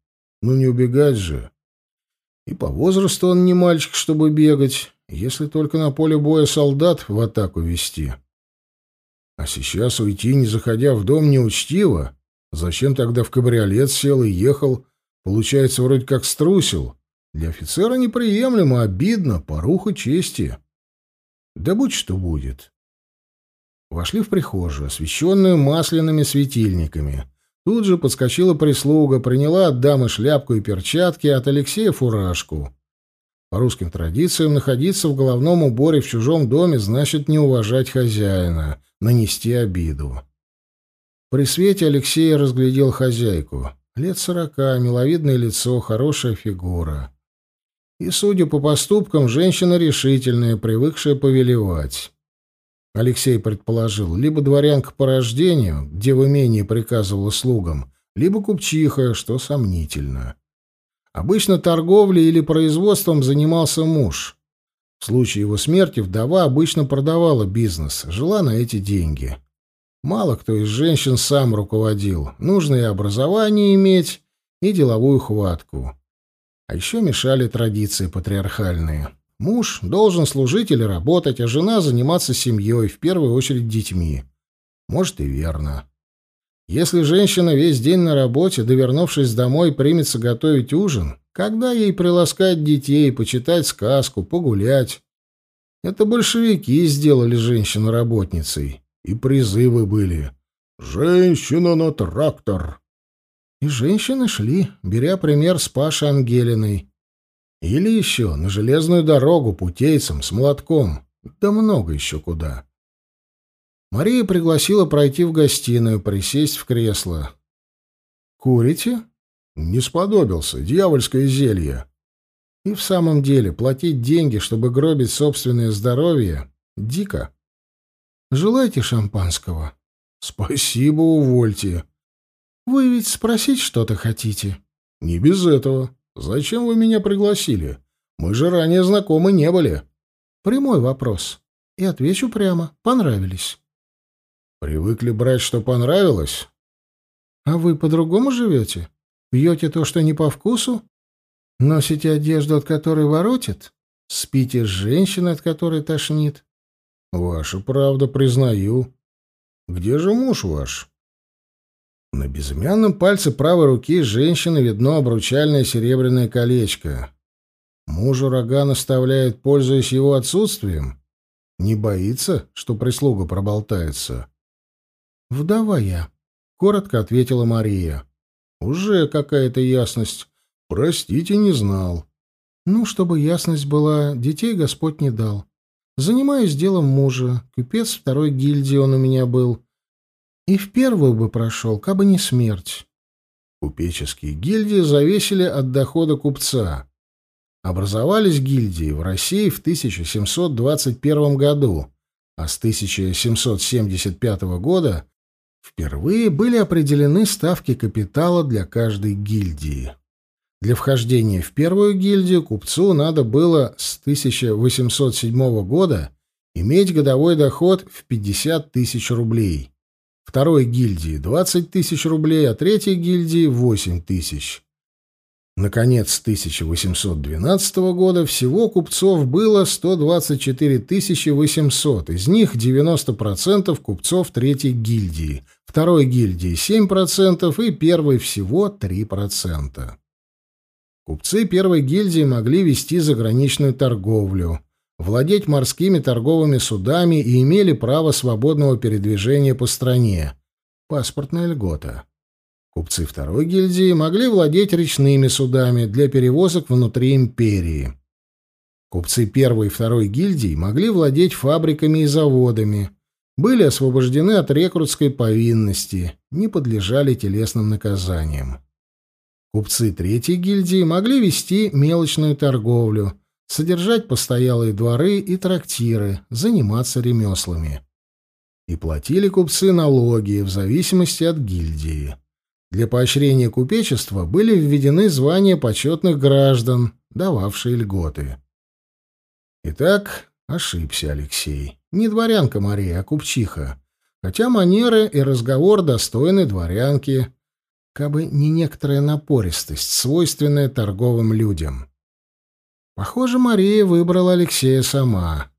Ну не убегать же. И по возрасту он не мальчик, чтобы бегать, если только на поле боя солдат в атаку вести. А сейчас уйти, не заходя в дом, неучтиво. Зачем тогда в кабриолет сел и ехал? Получается, вроде как струсил. Для офицера неприемлемо, обидно, поруха чести. Да будь что будет. Вошли в прихожую, освещенную масляными светильниками. Тут же подскочила прислуга, приняла от дамы шляпку и перчатки, от Алексея фуражку. По русским традициям находиться в головном уборе в чужом доме значит не уважать хозяина, нанести обиду. При свете Алексей разглядел хозяйку. Лет сорока, миловидное лицо, хорошая фигура. И, судя по поступкам, женщина решительная, привыкшая повелевать. Алексей предположил, либо дворянка по рождению, где в имении приказывала слугам, либо купчиха, что сомнительно. Обычно торговлей или производством занимался муж. В случае его смерти вдова обычно продавала бизнес, жила на эти деньги. Мало кто из женщин сам руководил. Нужно и образование иметь, и деловую хватку. А еще мешали традиции патриархальные. Муж должен служить или работать, а жена заниматься семьей, в первую очередь детьми. Может, и верно. Если женщина весь день на работе, довернувшись домой, примется готовить ужин, когда ей приласкать детей, почитать сказку, погулять? Это большевики сделали женщину работницей. И призывы были. «Женщина на трактор!» И женщины шли, беря пример с Пашей Ангелиной. Или еще на железную дорогу путейцам с молотком. Да много еще куда. Мария пригласила пройти в гостиную, присесть в кресло. «Курите?» «Не сподобился. Дьявольское зелье». И в самом деле, платить деньги, чтобы гробить собственное здоровье, дико. «Желаете шампанского?» «Спасибо, увольте». «Вы ведь спросить что-то хотите?» «Не без этого. Зачем вы меня пригласили? Мы же ранее знакомы не были». «Прямой вопрос. И отвечу прямо. Понравились». Привыкли брать, что понравилось? А вы по-другому живете? Пьете то, что не по вкусу? Носите одежду, от которой воротит? Спите с женщиной, от которой тошнит? Ваша правда, признаю. Где же муж ваш? На безымянном пальце правой руки женщины видно обручальное серебряное колечко. Муж ураган оставляет, пользуясь его отсутствием? Не боится, что прислуга проболтается? «Вдова я», — коротко ответила Мария. «Уже какая-то ясность. Простите, не знал». Ну, чтобы ясность была, детей Господь не дал. Занимаюсь делом мужа, купец второй гильдии он у меня был. И в первую бы прошел, кабы не смерть. Купеческие гильдии зависели от дохода купца. Образовались гильдии в России в 1721 году, а с 1775 года впервые были определены ставки капитала для каждой гильдии. Для вхождения в первую гильдию купцу надо было с 1807 года иметь годовой доход в 50 тысяч рублей. Второй гильдии — 20 тысяч рублей, а третьей гильдии — 8 тысяч. Наконец, с 1812 года всего купцов было 124 800, из них 90% купцов третьей гильдии, второй гильдии 7% и первой всего 3%. Купцы первой гильдии могли вести заграничную торговлю, владеть морскими торговыми судами и имели право свободного передвижения по стране. Паспортная льгота. Купцы второй гильдии могли владеть речными судами для перевозок внутри империи. Купцы первой и второй гильдии могли владеть фабриками и заводами, были освобождены от рекрутской повинности, не подлежали телесным наказаниям. Купцы третьей гильдии могли вести мелочную торговлю, содержать постоялые дворы и трактиры, заниматься ремеслами. И платили купцы налоги в зависимости от гильдии. Для поощрения купечества были введены звания почетных граждан, дававшие льготы. Итак, ошибся Алексей. Не дворянка Мария, а купчиха. Хотя манеры и разговор достойны дворянки, кабы не некоторая напористость, свойственная торговым людям. Похоже, Мария выбрала Алексея сама.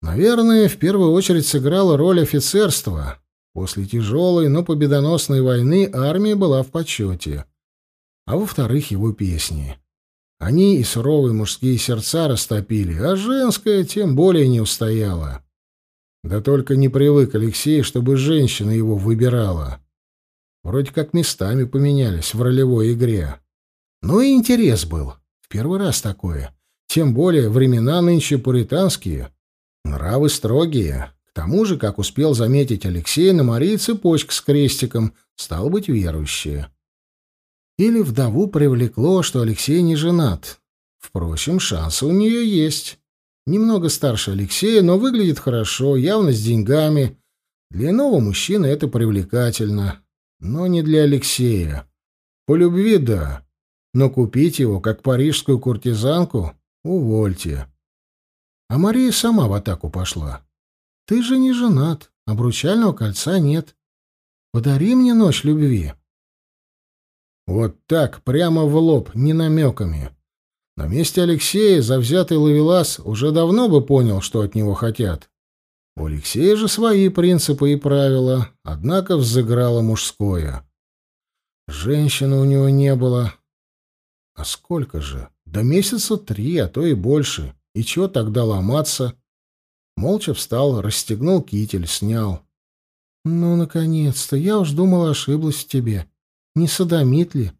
Наверное, в первую очередь сыграла роль офицерства. После тяжелой, но победоносной войны армия была в почете. А во-вторых, его песни. Они и суровые мужские сердца растопили, а женская тем более не устояла. Да только не привык Алексей, чтобы женщина его выбирала. Вроде как местами поменялись в ролевой игре. Ну и интерес был. В первый раз такое. Тем более времена нынче пуританские. Нравы строгие. К тому же, как успел заметить Алексей, на Марии цепочка с крестиком, стал быть верующая. Или вдову привлекло, что Алексей не женат. Впрочем, шансы у нее есть. Немного старше Алексея, но выглядит хорошо, явно с деньгами. Для иного мужчины это привлекательно. Но не для Алексея. По любви — да. Но купить его, как парижскую куртизанку, увольте. А Мария сама в атаку пошла. «Ты же не женат, обручального кольца нет. Подари мне ночь любви». Вот так, прямо в лоб, не намеками. На месте Алексея завзятый ловелас уже давно бы понял, что от него хотят. У Алексея же свои принципы и правила, однако взыграло мужское. Женщины у него не было. А сколько же? До месяца три, а то и больше. И чего тогда ломаться? Молча встал, расстегнул китель, снял. «Ну, наконец-то! Я уж думала, ошиблась в тебе. Не садомит ли?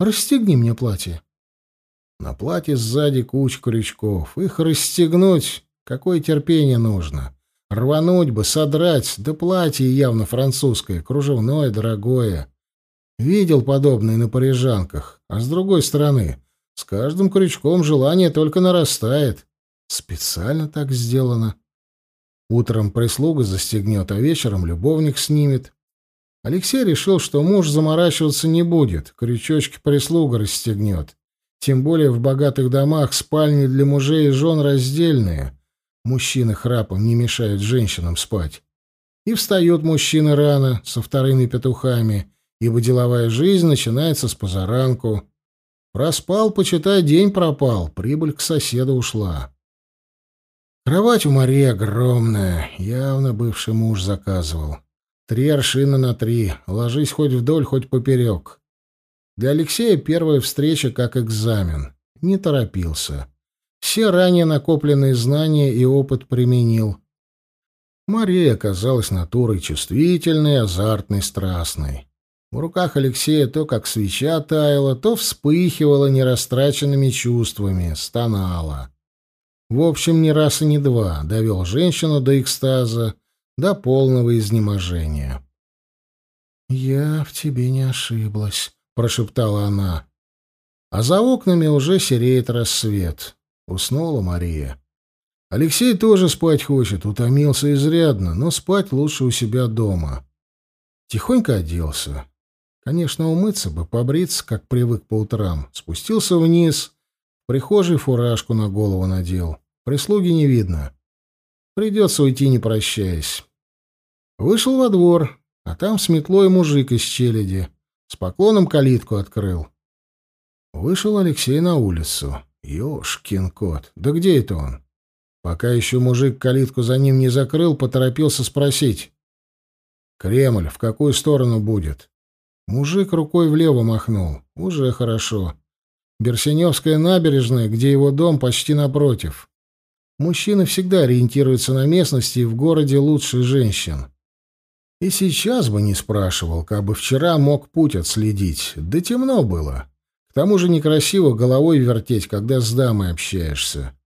Расстегни мне платье». На платье сзади куча крючков. Их расстегнуть какое терпение нужно. Рвануть бы, содрать, да платье явно французское, кружевное, дорогое. Видел подобное на парижанках, а с другой стороны, с каждым крючком желание только нарастает. Специально так сделано. Утром прислуга застегнет, а вечером любовник снимет. Алексей решил, что муж заморачиваться не будет, крючочки прислуга расстегнет. Тем более в богатых домах спальни для мужей и жен раздельные. Мужчины храпом не мешают женщинам спать. И встают мужчины рано, со вторыми петухами, ибо деловая жизнь начинается с позаранку. Проспал, почитай, день пропал, прибыль к соседу ушла. Кровать у Марии огромная, явно бывший муж заказывал. Три аршина на три, ложись хоть вдоль, хоть поперек. Для Алексея первая встреча как экзамен. Не торопился. Все ранее накопленные знания и опыт применил. Мария оказалась натурой чувствительной, азартной, страстной. В руках Алексея то как свеча таяла, то вспыхивала нерастраченными чувствами, стонала. В общем, ни раз и не два довел женщину до экстаза, до полного изнеможения. «Я в тебе не ошиблась», — прошептала она. А за окнами уже сереет рассвет. Уснула Мария. Алексей тоже спать хочет, утомился изрядно, но спать лучше у себя дома. Тихонько оделся. Конечно, умыться бы, побриться, как привык по утрам. Спустился вниз, в прихожей фуражку на голову надел. Прислуги не видно. Придется уйти, не прощаясь. Вышел во двор, а там с метлой мужик из челяди. С поклоном калитку открыл. Вышел Алексей на улицу. Ёшкин кот, да где это он? Пока еще мужик калитку за ним не закрыл, поторопился спросить. «Кремль в какую сторону будет?» Мужик рукой влево махнул. Уже хорошо. Берсеневская набережная, где его дом, почти напротив. Мужчины всегда ориентируются на местности и в городе лучше женщин. И сейчас бы не спрашивал, как бы вчера мог путь отследить. Да темно было. Тому же некрасиво головой вертеть, когда с дамой общаешься.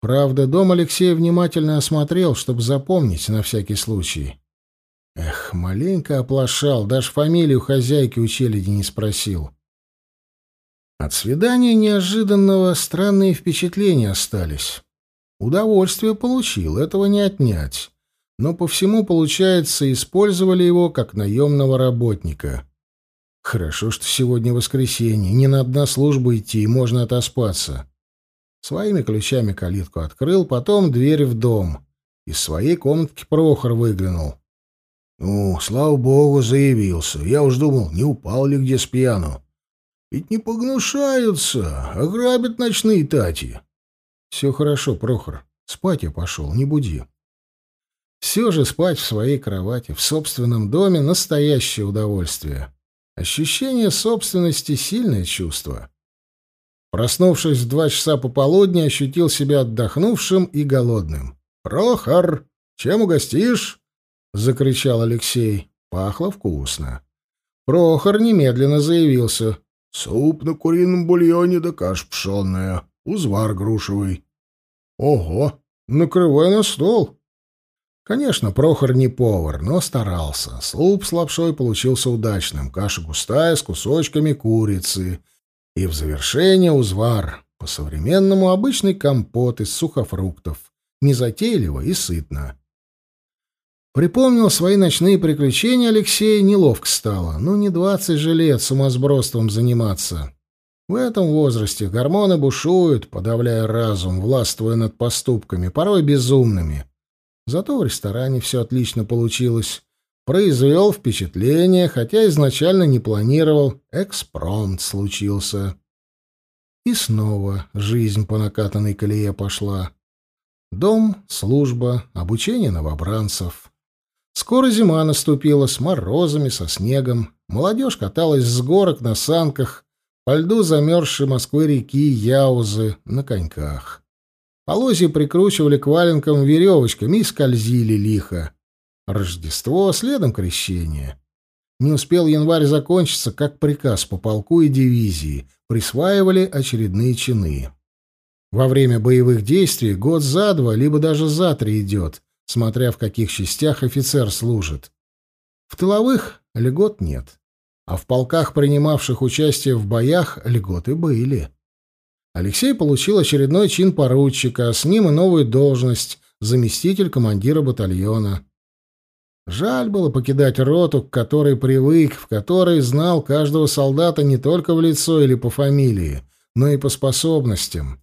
Правда, дом Алексей внимательно осмотрел, чтобы запомнить на всякий случай. Эх, маленько оплошал, даже фамилию хозяйки у челяди не спросил. От свидания неожиданного странные впечатления остались. Удовольствие получил, этого не отнять. Но по всему, получается, использовали его как наемного работника. Хорошо, что сегодня воскресенье, не на одна служба идти, и можно отоспаться. Своими ключами калитку открыл, потом дверь в дом. Из своей комнатки Прохор выглянул. «Ну, слава богу, заявился. Я уж думал, не упал ли где с пьяну. Ведь не погнушаются, а грабят ночные тати. Все хорошо, Прохор. Спать я пошел, не буди. Все же спать в своей кровати, в собственном доме — настоящее удовольствие. Ощущение собственности — сильное чувство. Проснувшись в два часа пополудни, ощутил себя отдохнувшим и голодным. «Прохор, чем угостишь?» — закричал Алексей. Пахло вкусно. Прохор немедленно заявился. «Суп на курином бульоне да каш пшенная узвар грушевый. Ого, накрывай на стол. Конечно, Прохор не повар, но старался. Суп с лапшой получился удачным, каша густая с кусочками курицы. И в завершение узвар, по-современному обычный компот из сухофруктов, незатейливо и сытно. Припомнил свои ночные приключения Алексея, неловко стало. Ну, не двадцать же лет сумасбродством заниматься. В этом возрасте гормоны бушуют, подавляя разум, властвуя над поступками, порой безумными. Зато в ресторане все отлично получилось. Произвел впечатление, хотя изначально не планировал. Экспромт случился. И снова жизнь по накатанной колее пошла. Дом, служба, обучение новобранцев. Скоро зима наступила с морозами, со снегом. Молодежь каталась с горок на санках, по льду замерзшей Москвы реки Яузы на коньках. Полозья прикручивали к валенкам веревочками и скользили лихо. Рождество, следом крещение. Не успел январь закончиться, как приказ по полку и дивизии присваивали очередные чины. Во время боевых действий год за два, либо даже за три идет, смотря в каких частях офицер служит. В тыловых льгот нет а в полках, принимавших участие в боях, льготы были. Алексей получил очередной чин поручика, а с ним и новую должность — заместитель командира батальона. Жаль было покидать роту, к которой привык, в которой знал каждого солдата не только в лицо или по фамилии, но и по способностям.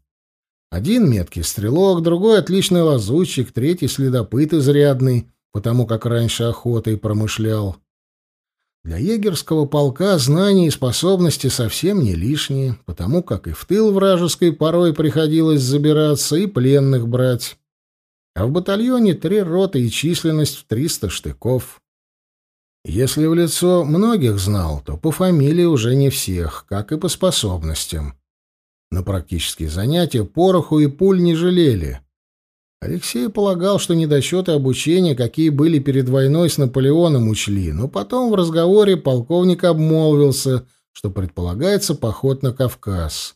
Один меткий стрелок, другой отличный лазутчик, третий следопыт изрядный, потому как раньше охотой промышлял. Для егерского полка знания и способности совсем не лишние, потому как и в тыл вражеской порой приходилось забираться и пленных брать. А в батальоне три роты и численность в триста штыков. Если в лицо многих знал, то по фамилии уже не всех, как и по способностям. На практические занятия пороху и пуль не жалели. Алексей полагал, что недочеты обучения, какие были перед войной с Наполеоном, учли, но потом в разговоре полковник обмолвился, что предполагается поход на Кавказ.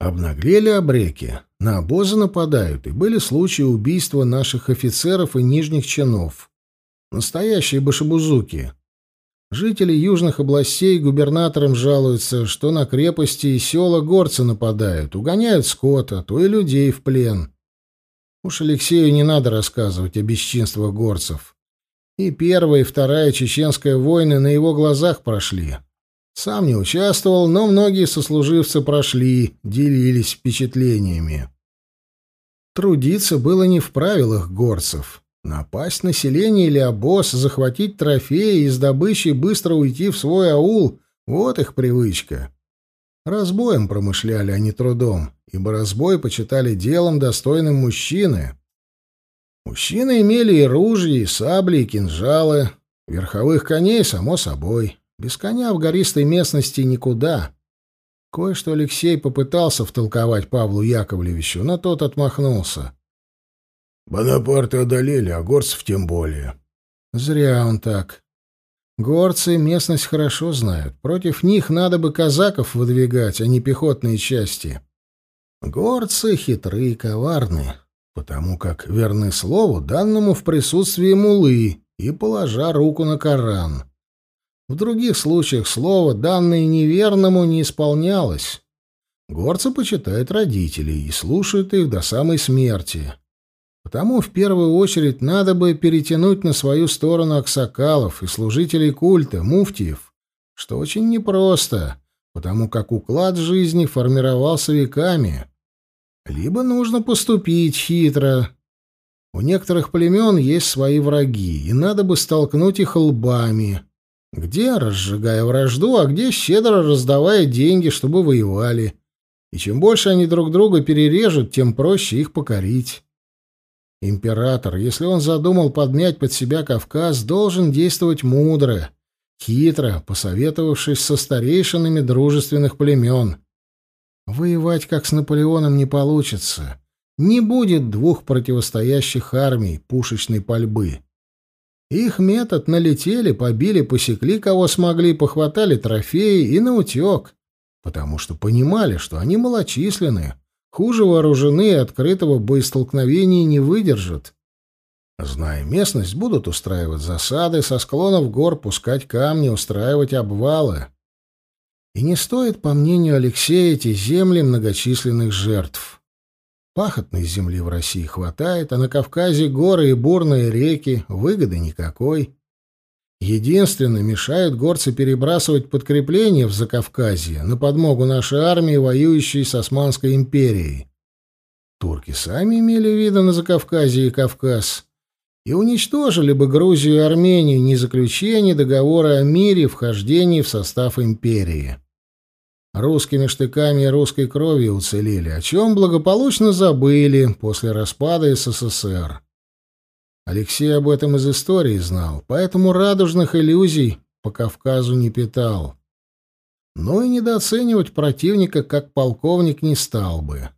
Обнаглели обреки, на обозы нападают, и были случаи убийства наших офицеров и нижних чинов. Настоящие башебузуки. Жители южных областей губернаторам жалуются, что на крепости и села горцы нападают, угоняют скот, а то и людей в плен. Уж Алексею не надо рассказывать о бесчинствах горцев. И первая, и вторая чеченская войны на его глазах прошли. Сам не участвовал, но многие сослуживцы прошли, делились впечатлениями. Трудиться было не в правилах горцев. Напасть на селение или обоз, захватить трофеи и с добычей быстро уйти в свой аул — вот их привычка. Разбоем промышляли, а не трудом, ибо разбой почитали делом, достойным мужчины. Мужчины имели и ружья, и сабли, и кинжалы. Верховых коней, само собой. Без коня в гористой местности никуда. Кое-что Алексей попытался втолковать Павлу Яковлевичу, но тот отмахнулся. «Бонапарта одолели, а горцев тем более». «Зря он так. Горцы местность хорошо знают. Против них надо бы казаков выдвигать, а не пехотные части. Горцы хитрые и коварны, потому как верны слову, данному в присутствии мулы и положа руку на Коран. В других случаях слово, данное неверному, не исполнялось. Горцы почитают родителей и слушают их до самой смерти. Потому в первую очередь надо бы перетянуть на свою сторону аксакалов и служителей культа, муфтиев, что очень непросто, потому как уклад жизни формировался веками. Либо нужно поступить хитро. У некоторых племен есть свои враги, и надо бы столкнуть их лбами. Где разжигая вражду, а где щедро раздавая деньги, чтобы воевали. И чем больше они друг друга перережут, тем проще их покорить. Император, если он задумал подмять под себя Кавказ, должен действовать мудро, хитро, посоветовавшись со старейшинами дружественных племен. Воевать, как с Наполеоном, не получится. Не будет двух противостоящих армий пушечной пальбы. Их метод налетели, побили, посекли, кого смогли, похватали трофеи и наутек, потому что понимали, что они малочисленные, Хуже вооружены открытого боестолкновения не выдержат. Зная местность, будут устраивать засады, со склонов гор пускать камни, устраивать обвалы. И не стоит, по мнению Алексея, эти земли многочисленных жертв. Пахотной земли в России хватает, а на Кавказе горы и бурные реки, выгоды никакой. Единственно, мешают горцы перебрасывать подкрепления в Закавказье на подмогу нашей армии, воюющей с Османской империей. Турки сами имели виды на Закавказье и Кавказ и уничтожили бы Грузию и Армению не заключение договора о мире и вхождении в состав империи. Русскими штыками и русской кровью уцелели, о чем благополучно забыли после распада СССР. Алексей об этом из истории знал, поэтому радужных иллюзий по Кавказу не питал. Но и недооценивать противника как полковник не стал бы,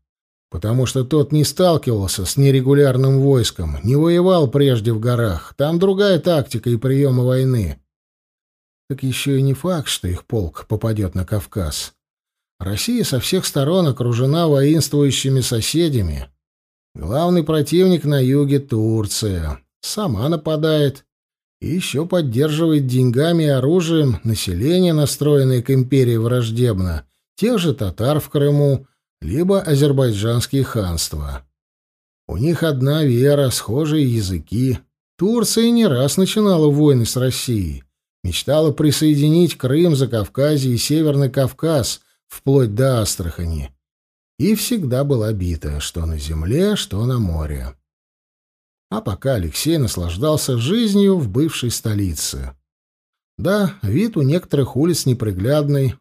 потому что тот не сталкивался с нерегулярным войском, не воевал прежде в горах, там другая тактика и приемы войны. Так еще и не факт, что их полк попадет на Кавказ. Россия со всех сторон окружена воинствующими соседями. Главный противник на юге — Турция. Сама нападает. И еще поддерживает деньгами и оружием население, настроенное к империи враждебно, тех же татар в Крыму, либо азербайджанские ханства. У них одна вера, схожие языки. Турция не раз начинала войны с Россией. Мечтала присоединить Крым, Закавказье и Северный Кавказ, вплоть до Астрахани и всегда была бита, что на земле, что на море. А пока Алексей наслаждался жизнью в бывшей столице. Да, вид у некоторых улиц неприглядный.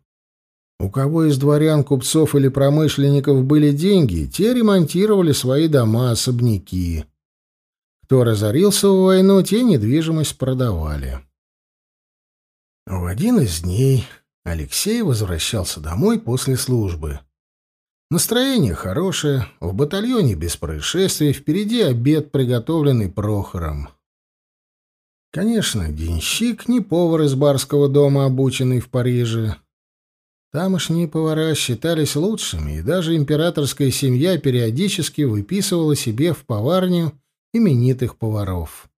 У кого из дворян, купцов или промышленников были деньги, те ремонтировали свои дома, особняки. Кто разорился в войну, те недвижимость продавали. В один из дней Алексей возвращался домой после службы. Настроение хорошее, в батальоне без происшествий, впереди обед, приготовленный Прохором. Конечно, денщик не повар из барского дома, обученный в Париже. Тамошние повара считались лучшими, и даже императорская семья периодически выписывала себе в поварню именитых поваров.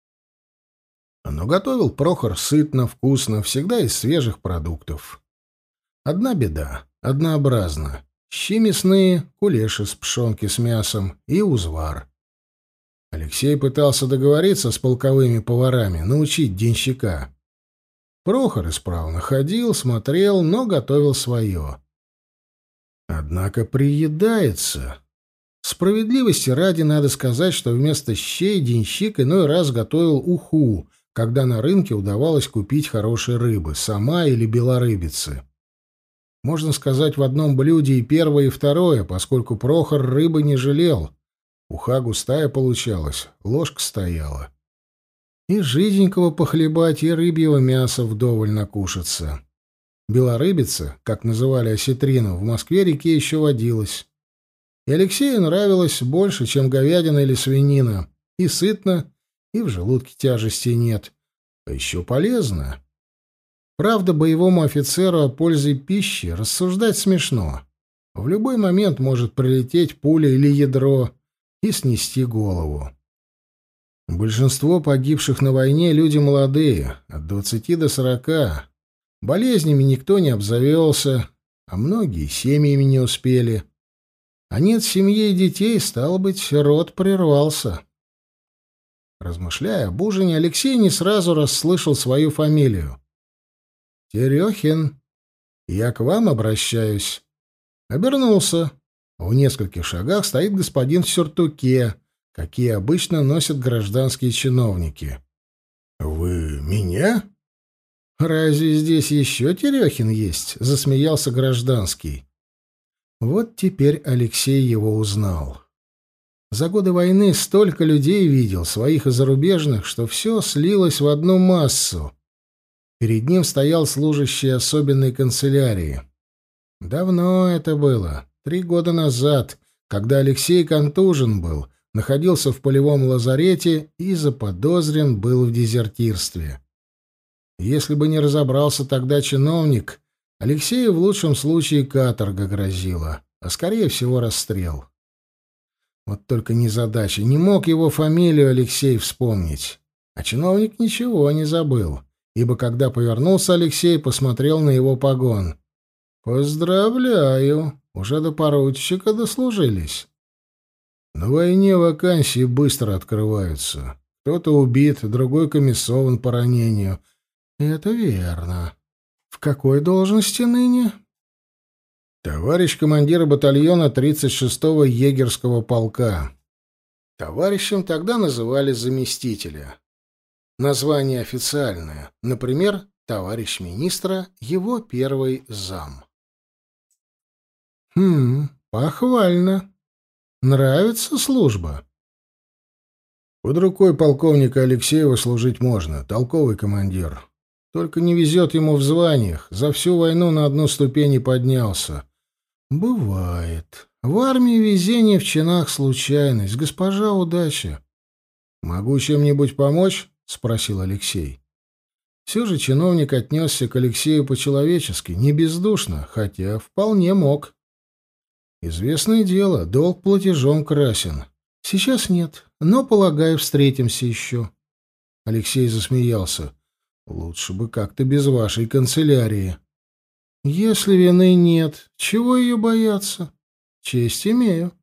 Но готовил Прохор сытно, вкусно, всегда из свежих продуктов. Одна беда — однообразно. Щи мясные, кулеши с пшенки с мясом и узвар. Алексей пытался договориться с полковыми поварами, научить денщика. Прохор исправно ходил, смотрел, но готовил свое. Однако приедается. Справедливости ради надо сказать, что вместо щей денщик иной раз готовил уху, когда на рынке удавалось купить хорошей рыбы, сама или белорыбицы. Можно сказать, в одном блюде и первое, и второе, поскольку Прохор рыбы не жалел. Уха густая получалась, ложка стояла. И жизненького похлебать, и рыбьего мяса вдоволь накушаться. Белорыбица, как называли осетрину, в Москве-реке еще водилась. И Алексею нравилось больше, чем говядина или свинина. И сытно, и в желудке тяжести нет. А еще полезно. Правда, боевому офицеру о пользе пищи рассуждать смешно. В любой момент может прилететь пуля или ядро и снести голову. Большинство погибших на войне — люди молодые, от 20 до 40. Болезнями никто не обзавелся, а многие семьями не успели. А нет семьи и детей, стало быть, род прервался. Размышляя об ужине, Алексей не сразу расслышал свою фамилию. «Терехин, я к вам обращаюсь». Обернулся. В нескольких шагах стоит господин в сюртуке, какие обычно носят гражданские чиновники. «Вы меня?» «Разве здесь еще Терехин есть?» — засмеялся гражданский. Вот теперь Алексей его узнал. За годы войны столько людей видел, своих и зарубежных, что все слилось в одну массу. Перед ним стоял служащий особенной канцелярии. Давно это было, три года назад, когда Алексей контужен был, находился в полевом лазарете и заподозрен был в дезертирстве. Если бы не разобрался тогда чиновник, Алексею в лучшем случае каторга грозила, а скорее всего расстрел. Вот только незадача. Не мог его фамилию Алексей вспомнить. А чиновник ничего не забыл, ибо когда повернулся Алексей, посмотрел на его погон. «Поздравляю! Уже до поручика дослужились». На войне вакансии быстро открываются. Кто-то убит, другой комиссован по ранению. Это верно. В какой должности ныне? Товарищ командира батальона 36-го егерского полка. Товарищем тогда называли заместителя. Название официальное. Например, товарищ министра, его первый зам. Хм, похвально. Нравится служба? Под рукой полковника Алексеева служить можно, толковый командир. Только не везет ему в званиях, за всю войну на одну ступень поднялся. Бывает. В армии везение в чинах случайность, госпожа удача. Могу чем-нибудь помочь? Спросил Алексей. Все же чиновник отнесся к Алексею по-человечески, не бездушно, хотя вполне мог. Известное дело, долг платежом красен. Сейчас нет, но, полагаю, встретимся еще. Алексей засмеялся. Лучше бы как-то без вашей канцелярии. Если вины нет, чего ее бояться? Честь имею.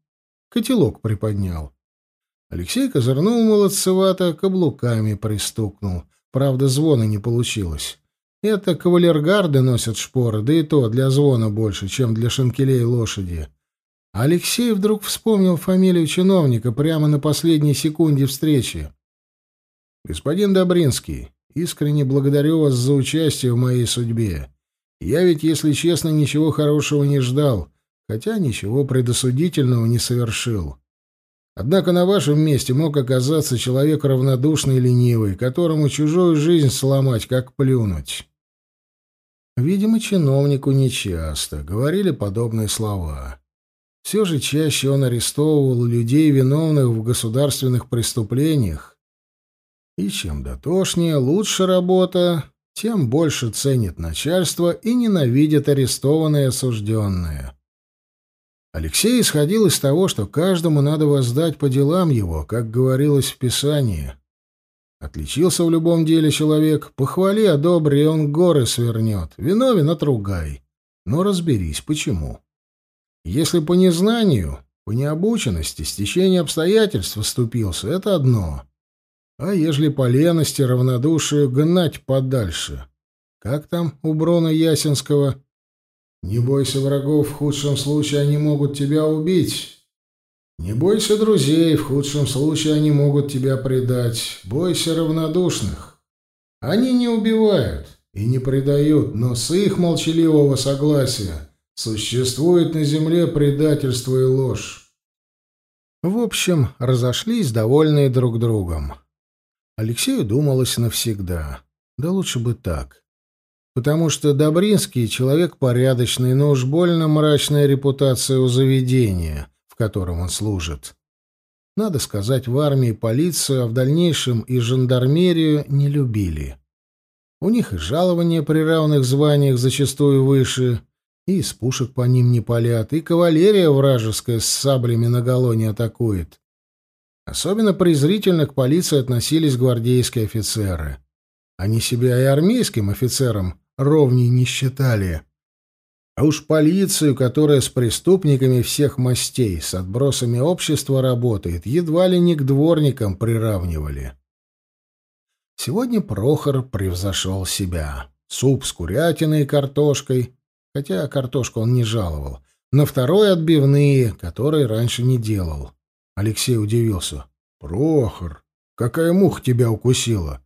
Котелок приподнял. Алексей козырнул молодцевато, каблуками пристукнул. Правда, звона не получилось. Это кавалергарды носят шпоры, да и то для звона больше, чем для шинкелей лошади. Алексей вдруг вспомнил фамилию чиновника прямо на последней секунде встречи. «Господин Добринский, искренне благодарю вас за участие в моей судьбе. Я ведь, если честно, ничего хорошего не ждал, хотя ничего предосудительного не совершил. Однако на вашем месте мог оказаться человек равнодушный и ленивый, которому чужую жизнь сломать, как плюнуть. Видимо, чиновнику нечасто говорили подобные слова. Все же чаще он арестовывал людей, виновных в государственных преступлениях. И чем дотошнее, лучше работа, тем больше ценит начальство и ненавидит арестованные и осужденные. Алексей исходил из того, что каждому надо воздать по делам его, как говорилось в Писании. Отличился в любом деле человек, похвали, одобри, он горы свернет. Виновен, отругай. Но разберись, почему. Если по незнанию, по необученности, стечение обстоятельств вступился, это одно. А ежели по лености, равнодушию, гнать подальше. Как там у Брона Ясенского? Не бойся врагов, в худшем случае они могут тебя убить. Не бойся друзей, в худшем случае они могут тебя предать. Бойся равнодушных. Они не убивают и не предают, но с их молчаливого согласия существует на земле предательство и ложь. В общем, разошлись довольные друг другом. Алексею думалось навсегда. Да лучше бы так потому что Добринский — человек порядочный, но уж больно мрачная репутация у заведения, в котором он служит. Надо сказать, в армии полицию, а в дальнейшем и жандармерию не любили. У них и жалования при равных званиях зачастую выше, и из пушек по ним не палят, и кавалерия вражеская с саблями наголо не атакует. Особенно презрительно к полиции относились гвардейские офицеры. Они себя и армейским офицерам ровней не считали. А уж полицию, которая с преступниками всех мастей, с отбросами общества работает, едва ли не к дворникам приравнивали. Сегодня Прохор превзошел себя. Суп с курятиной и картошкой, хотя картошку он не жаловал. На второй отбивные, которые раньше не делал. Алексей удивился. «Прохор, какая муха тебя укусила?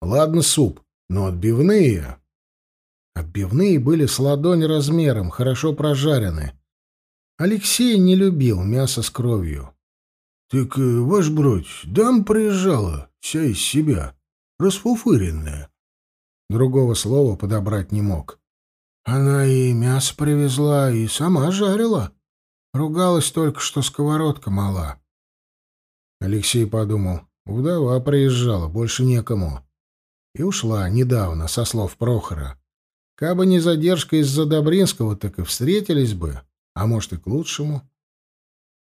Ладно, суп, но отбивные...» Отбивные были с ладонь размером, хорошо прожарены. Алексей не любил мясо с кровью. — Так, э, ваш бродь, дам приезжала, вся из себя, расфуфыренная. Другого слова подобрать не мог. Она и мясо привезла, и сама жарила. Ругалась только, что сковородка мала. Алексей подумал, вдова приезжала, больше некому. И ушла недавно, со слов Прохора. Кабы не задержка из-за Добринского, так и встретились бы, а может и к лучшему.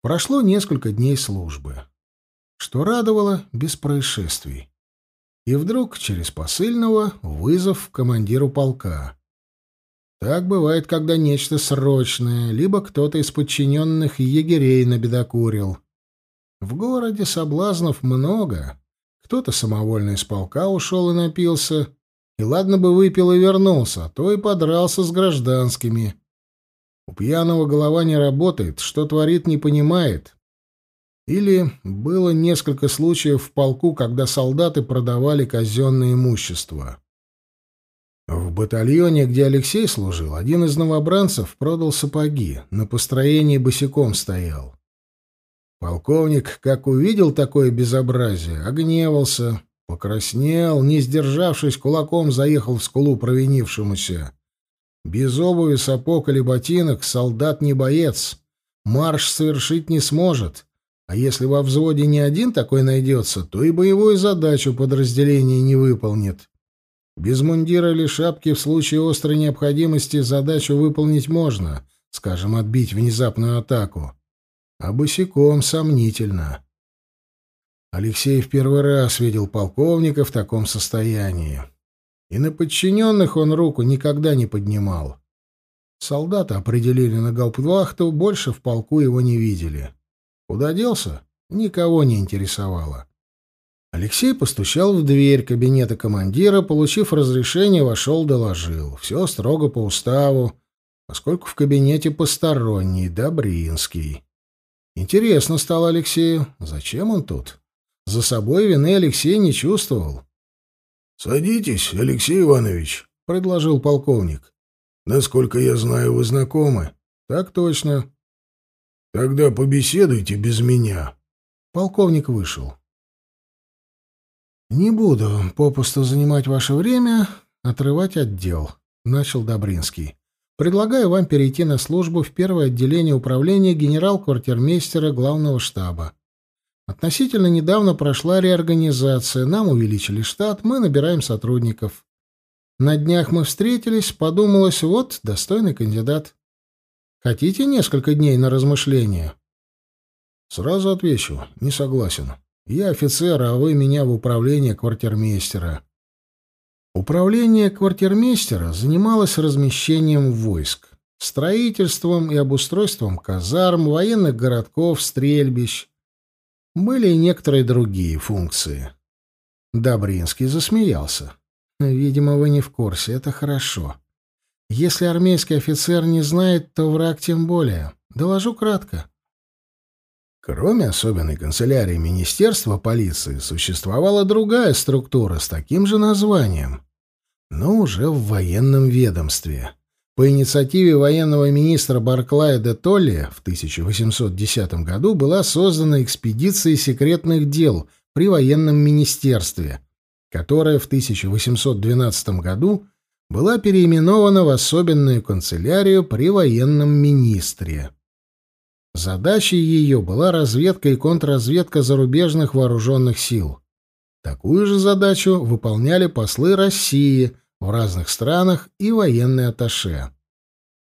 Прошло несколько дней службы. Что радовало, без происшествий. И вдруг через посыльного вызов командиру полка. Так бывает, когда нечто срочное, либо кто-то из подчиненных егерей набедокурил. В городе соблазнов много. Кто-то самовольно из полка ушел и напился, и ладно бы выпил и вернулся, то и подрался с гражданскими. У пьяного голова не работает, что творит, не понимает. Или было несколько случаев в полку, когда солдаты продавали казенное имущество. В батальоне, где Алексей служил, один из новобранцев продал сапоги, на построении босиком стоял. Полковник, как увидел такое безобразие, огневался, Покраснел, не сдержавшись, кулаком заехал в скулу провинившемуся. Без обуви, сапог или ботинок солдат не боец. Марш совершить не сможет. А если во взводе не один такой найдется, то и боевую задачу подразделение не выполнит. Без мундира или шапки в случае острой необходимости задачу выполнить можно, скажем, отбить внезапную атаку. А босиком сомнительно. Алексей в первый раз видел полковника в таком состоянии. И на подчиненных он руку никогда не поднимал. Солдата определили на гауптвахту, больше в полку его не видели. Куда делся? Никого не интересовало. Алексей постучал в дверь кабинета командира, получив разрешение, вошел, доложил. Все строго по уставу, поскольку в кабинете посторонний, Добринский. Интересно стало Алексею, зачем он тут? За собой вины Алексей не чувствовал. «Садитесь, Алексей Иванович», — предложил полковник. «Насколько я знаю, вы знакомы». «Так точно». «Тогда побеседуйте без меня». Полковник вышел. «Не буду попусту занимать ваше время, отрывать отдел», — начал Добринский. Предлагаю вам перейти на службу в первое отделение управления генерал-квартирмейстера главного штаба. Относительно недавно прошла реорганизация, нам увеличили штат, мы набираем сотрудников. На днях мы встретились, подумалось, вот, достойный кандидат. Хотите несколько дней на размышление? Сразу отвечу, не согласен. Я офицер, а вы меня в управление квартирмейстера. Управление квартирмейстера занималось размещением войск, строительством и обустройством казарм, военных городков, стрельбищ. Были и некоторые другие функции. Добринский засмеялся. «Видимо, вы не в курсе, это хорошо. Если армейский офицер не знает, то враг тем более. Доложу кратко. Кроме особенной канцелярии Министерства полиции, существовала другая структура с таким же названием, но уже в военном ведомстве. По инициативе военного министра Барклая де Толли в 1810 году была создана экспедиция секретных дел при военном министерстве, которая в 1812 году была переименована в особенную канцелярию при военном министре. Задачей ее была разведка и контрразведка зарубежных вооруженных сил. Такую же задачу выполняли послы России в разных странах и военные атташе.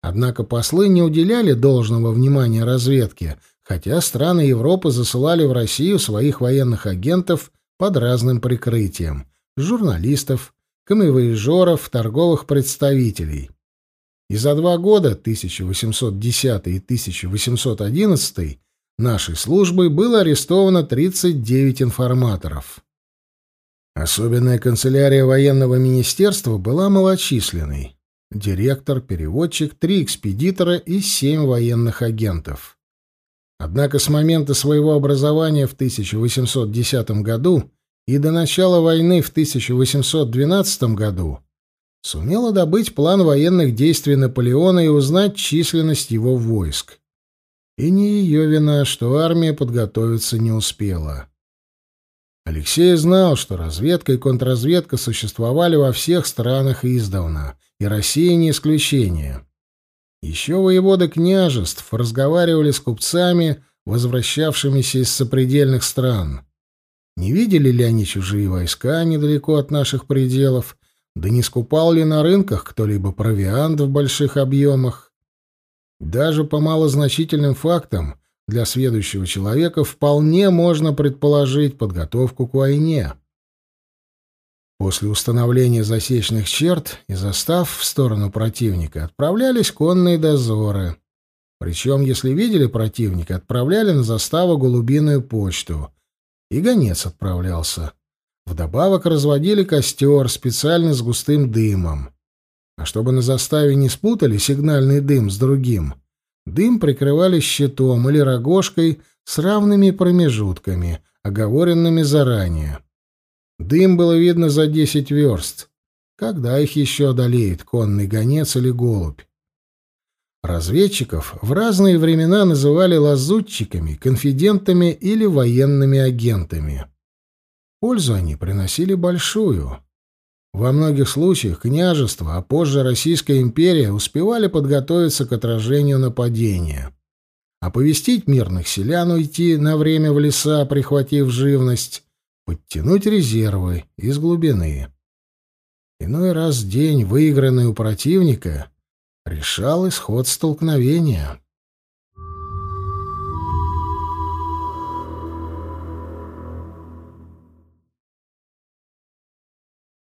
Однако послы не уделяли должного внимания разведке, хотя страны Европы засылали в Россию своих военных агентов под разным прикрытием — журналистов, камевоежоров, торговых представителей и за два года, 1810 и 1811, нашей службой было арестовано 39 информаторов. Особенная канцелярия военного министерства была малочисленной. Директор, переводчик, три экспедитора и семь военных агентов. Однако с момента своего образования в 1810 году и до начала войны в 1812 году сумела добыть план военных действий Наполеона и узнать численность его войск. И не ее вина, что армия подготовиться не успела. Алексей знал, что разведка и контрразведка существовали во всех странах издавна, и Россия не исключение. Еще воеводы княжеств разговаривали с купцами, возвращавшимися из сопредельных стран. Не видели ли они чужие войска недалеко от наших пределов да не скупал ли на рынках кто-либо провиант в больших объемах? Даже по малозначительным фактам для следующего человека вполне можно предположить подготовку к войне. После установления засечных черт и застав в сторону противника отправлялись конные дозоры. Причем, если видели противника, отправляли на заставу голубиную почту. И гонец отправлялся. Вдобавок разводили костер специально с густым дымом. А чтобы на заставе не спутали сигнальный дым с другим, дым прикрывали щитом или рогожкой с равными промежутками, оговоренными заранее. Дым было видно за десять верст. Когда их еще одолеет конный гонец или голубь? Разведчиков в разные времена называли лазутчиками, конфидентами или военными агентами. Пользу они приносили большую. Во многих случаях княжество, а позже Российская империя успевали подготовиться к отражению нападения. Оповестить мирных селян уйти на время в леса, прихватив живность, подтянуть резервы из глубины. Иной раз день, выигранный у противника, решал исход столкновения.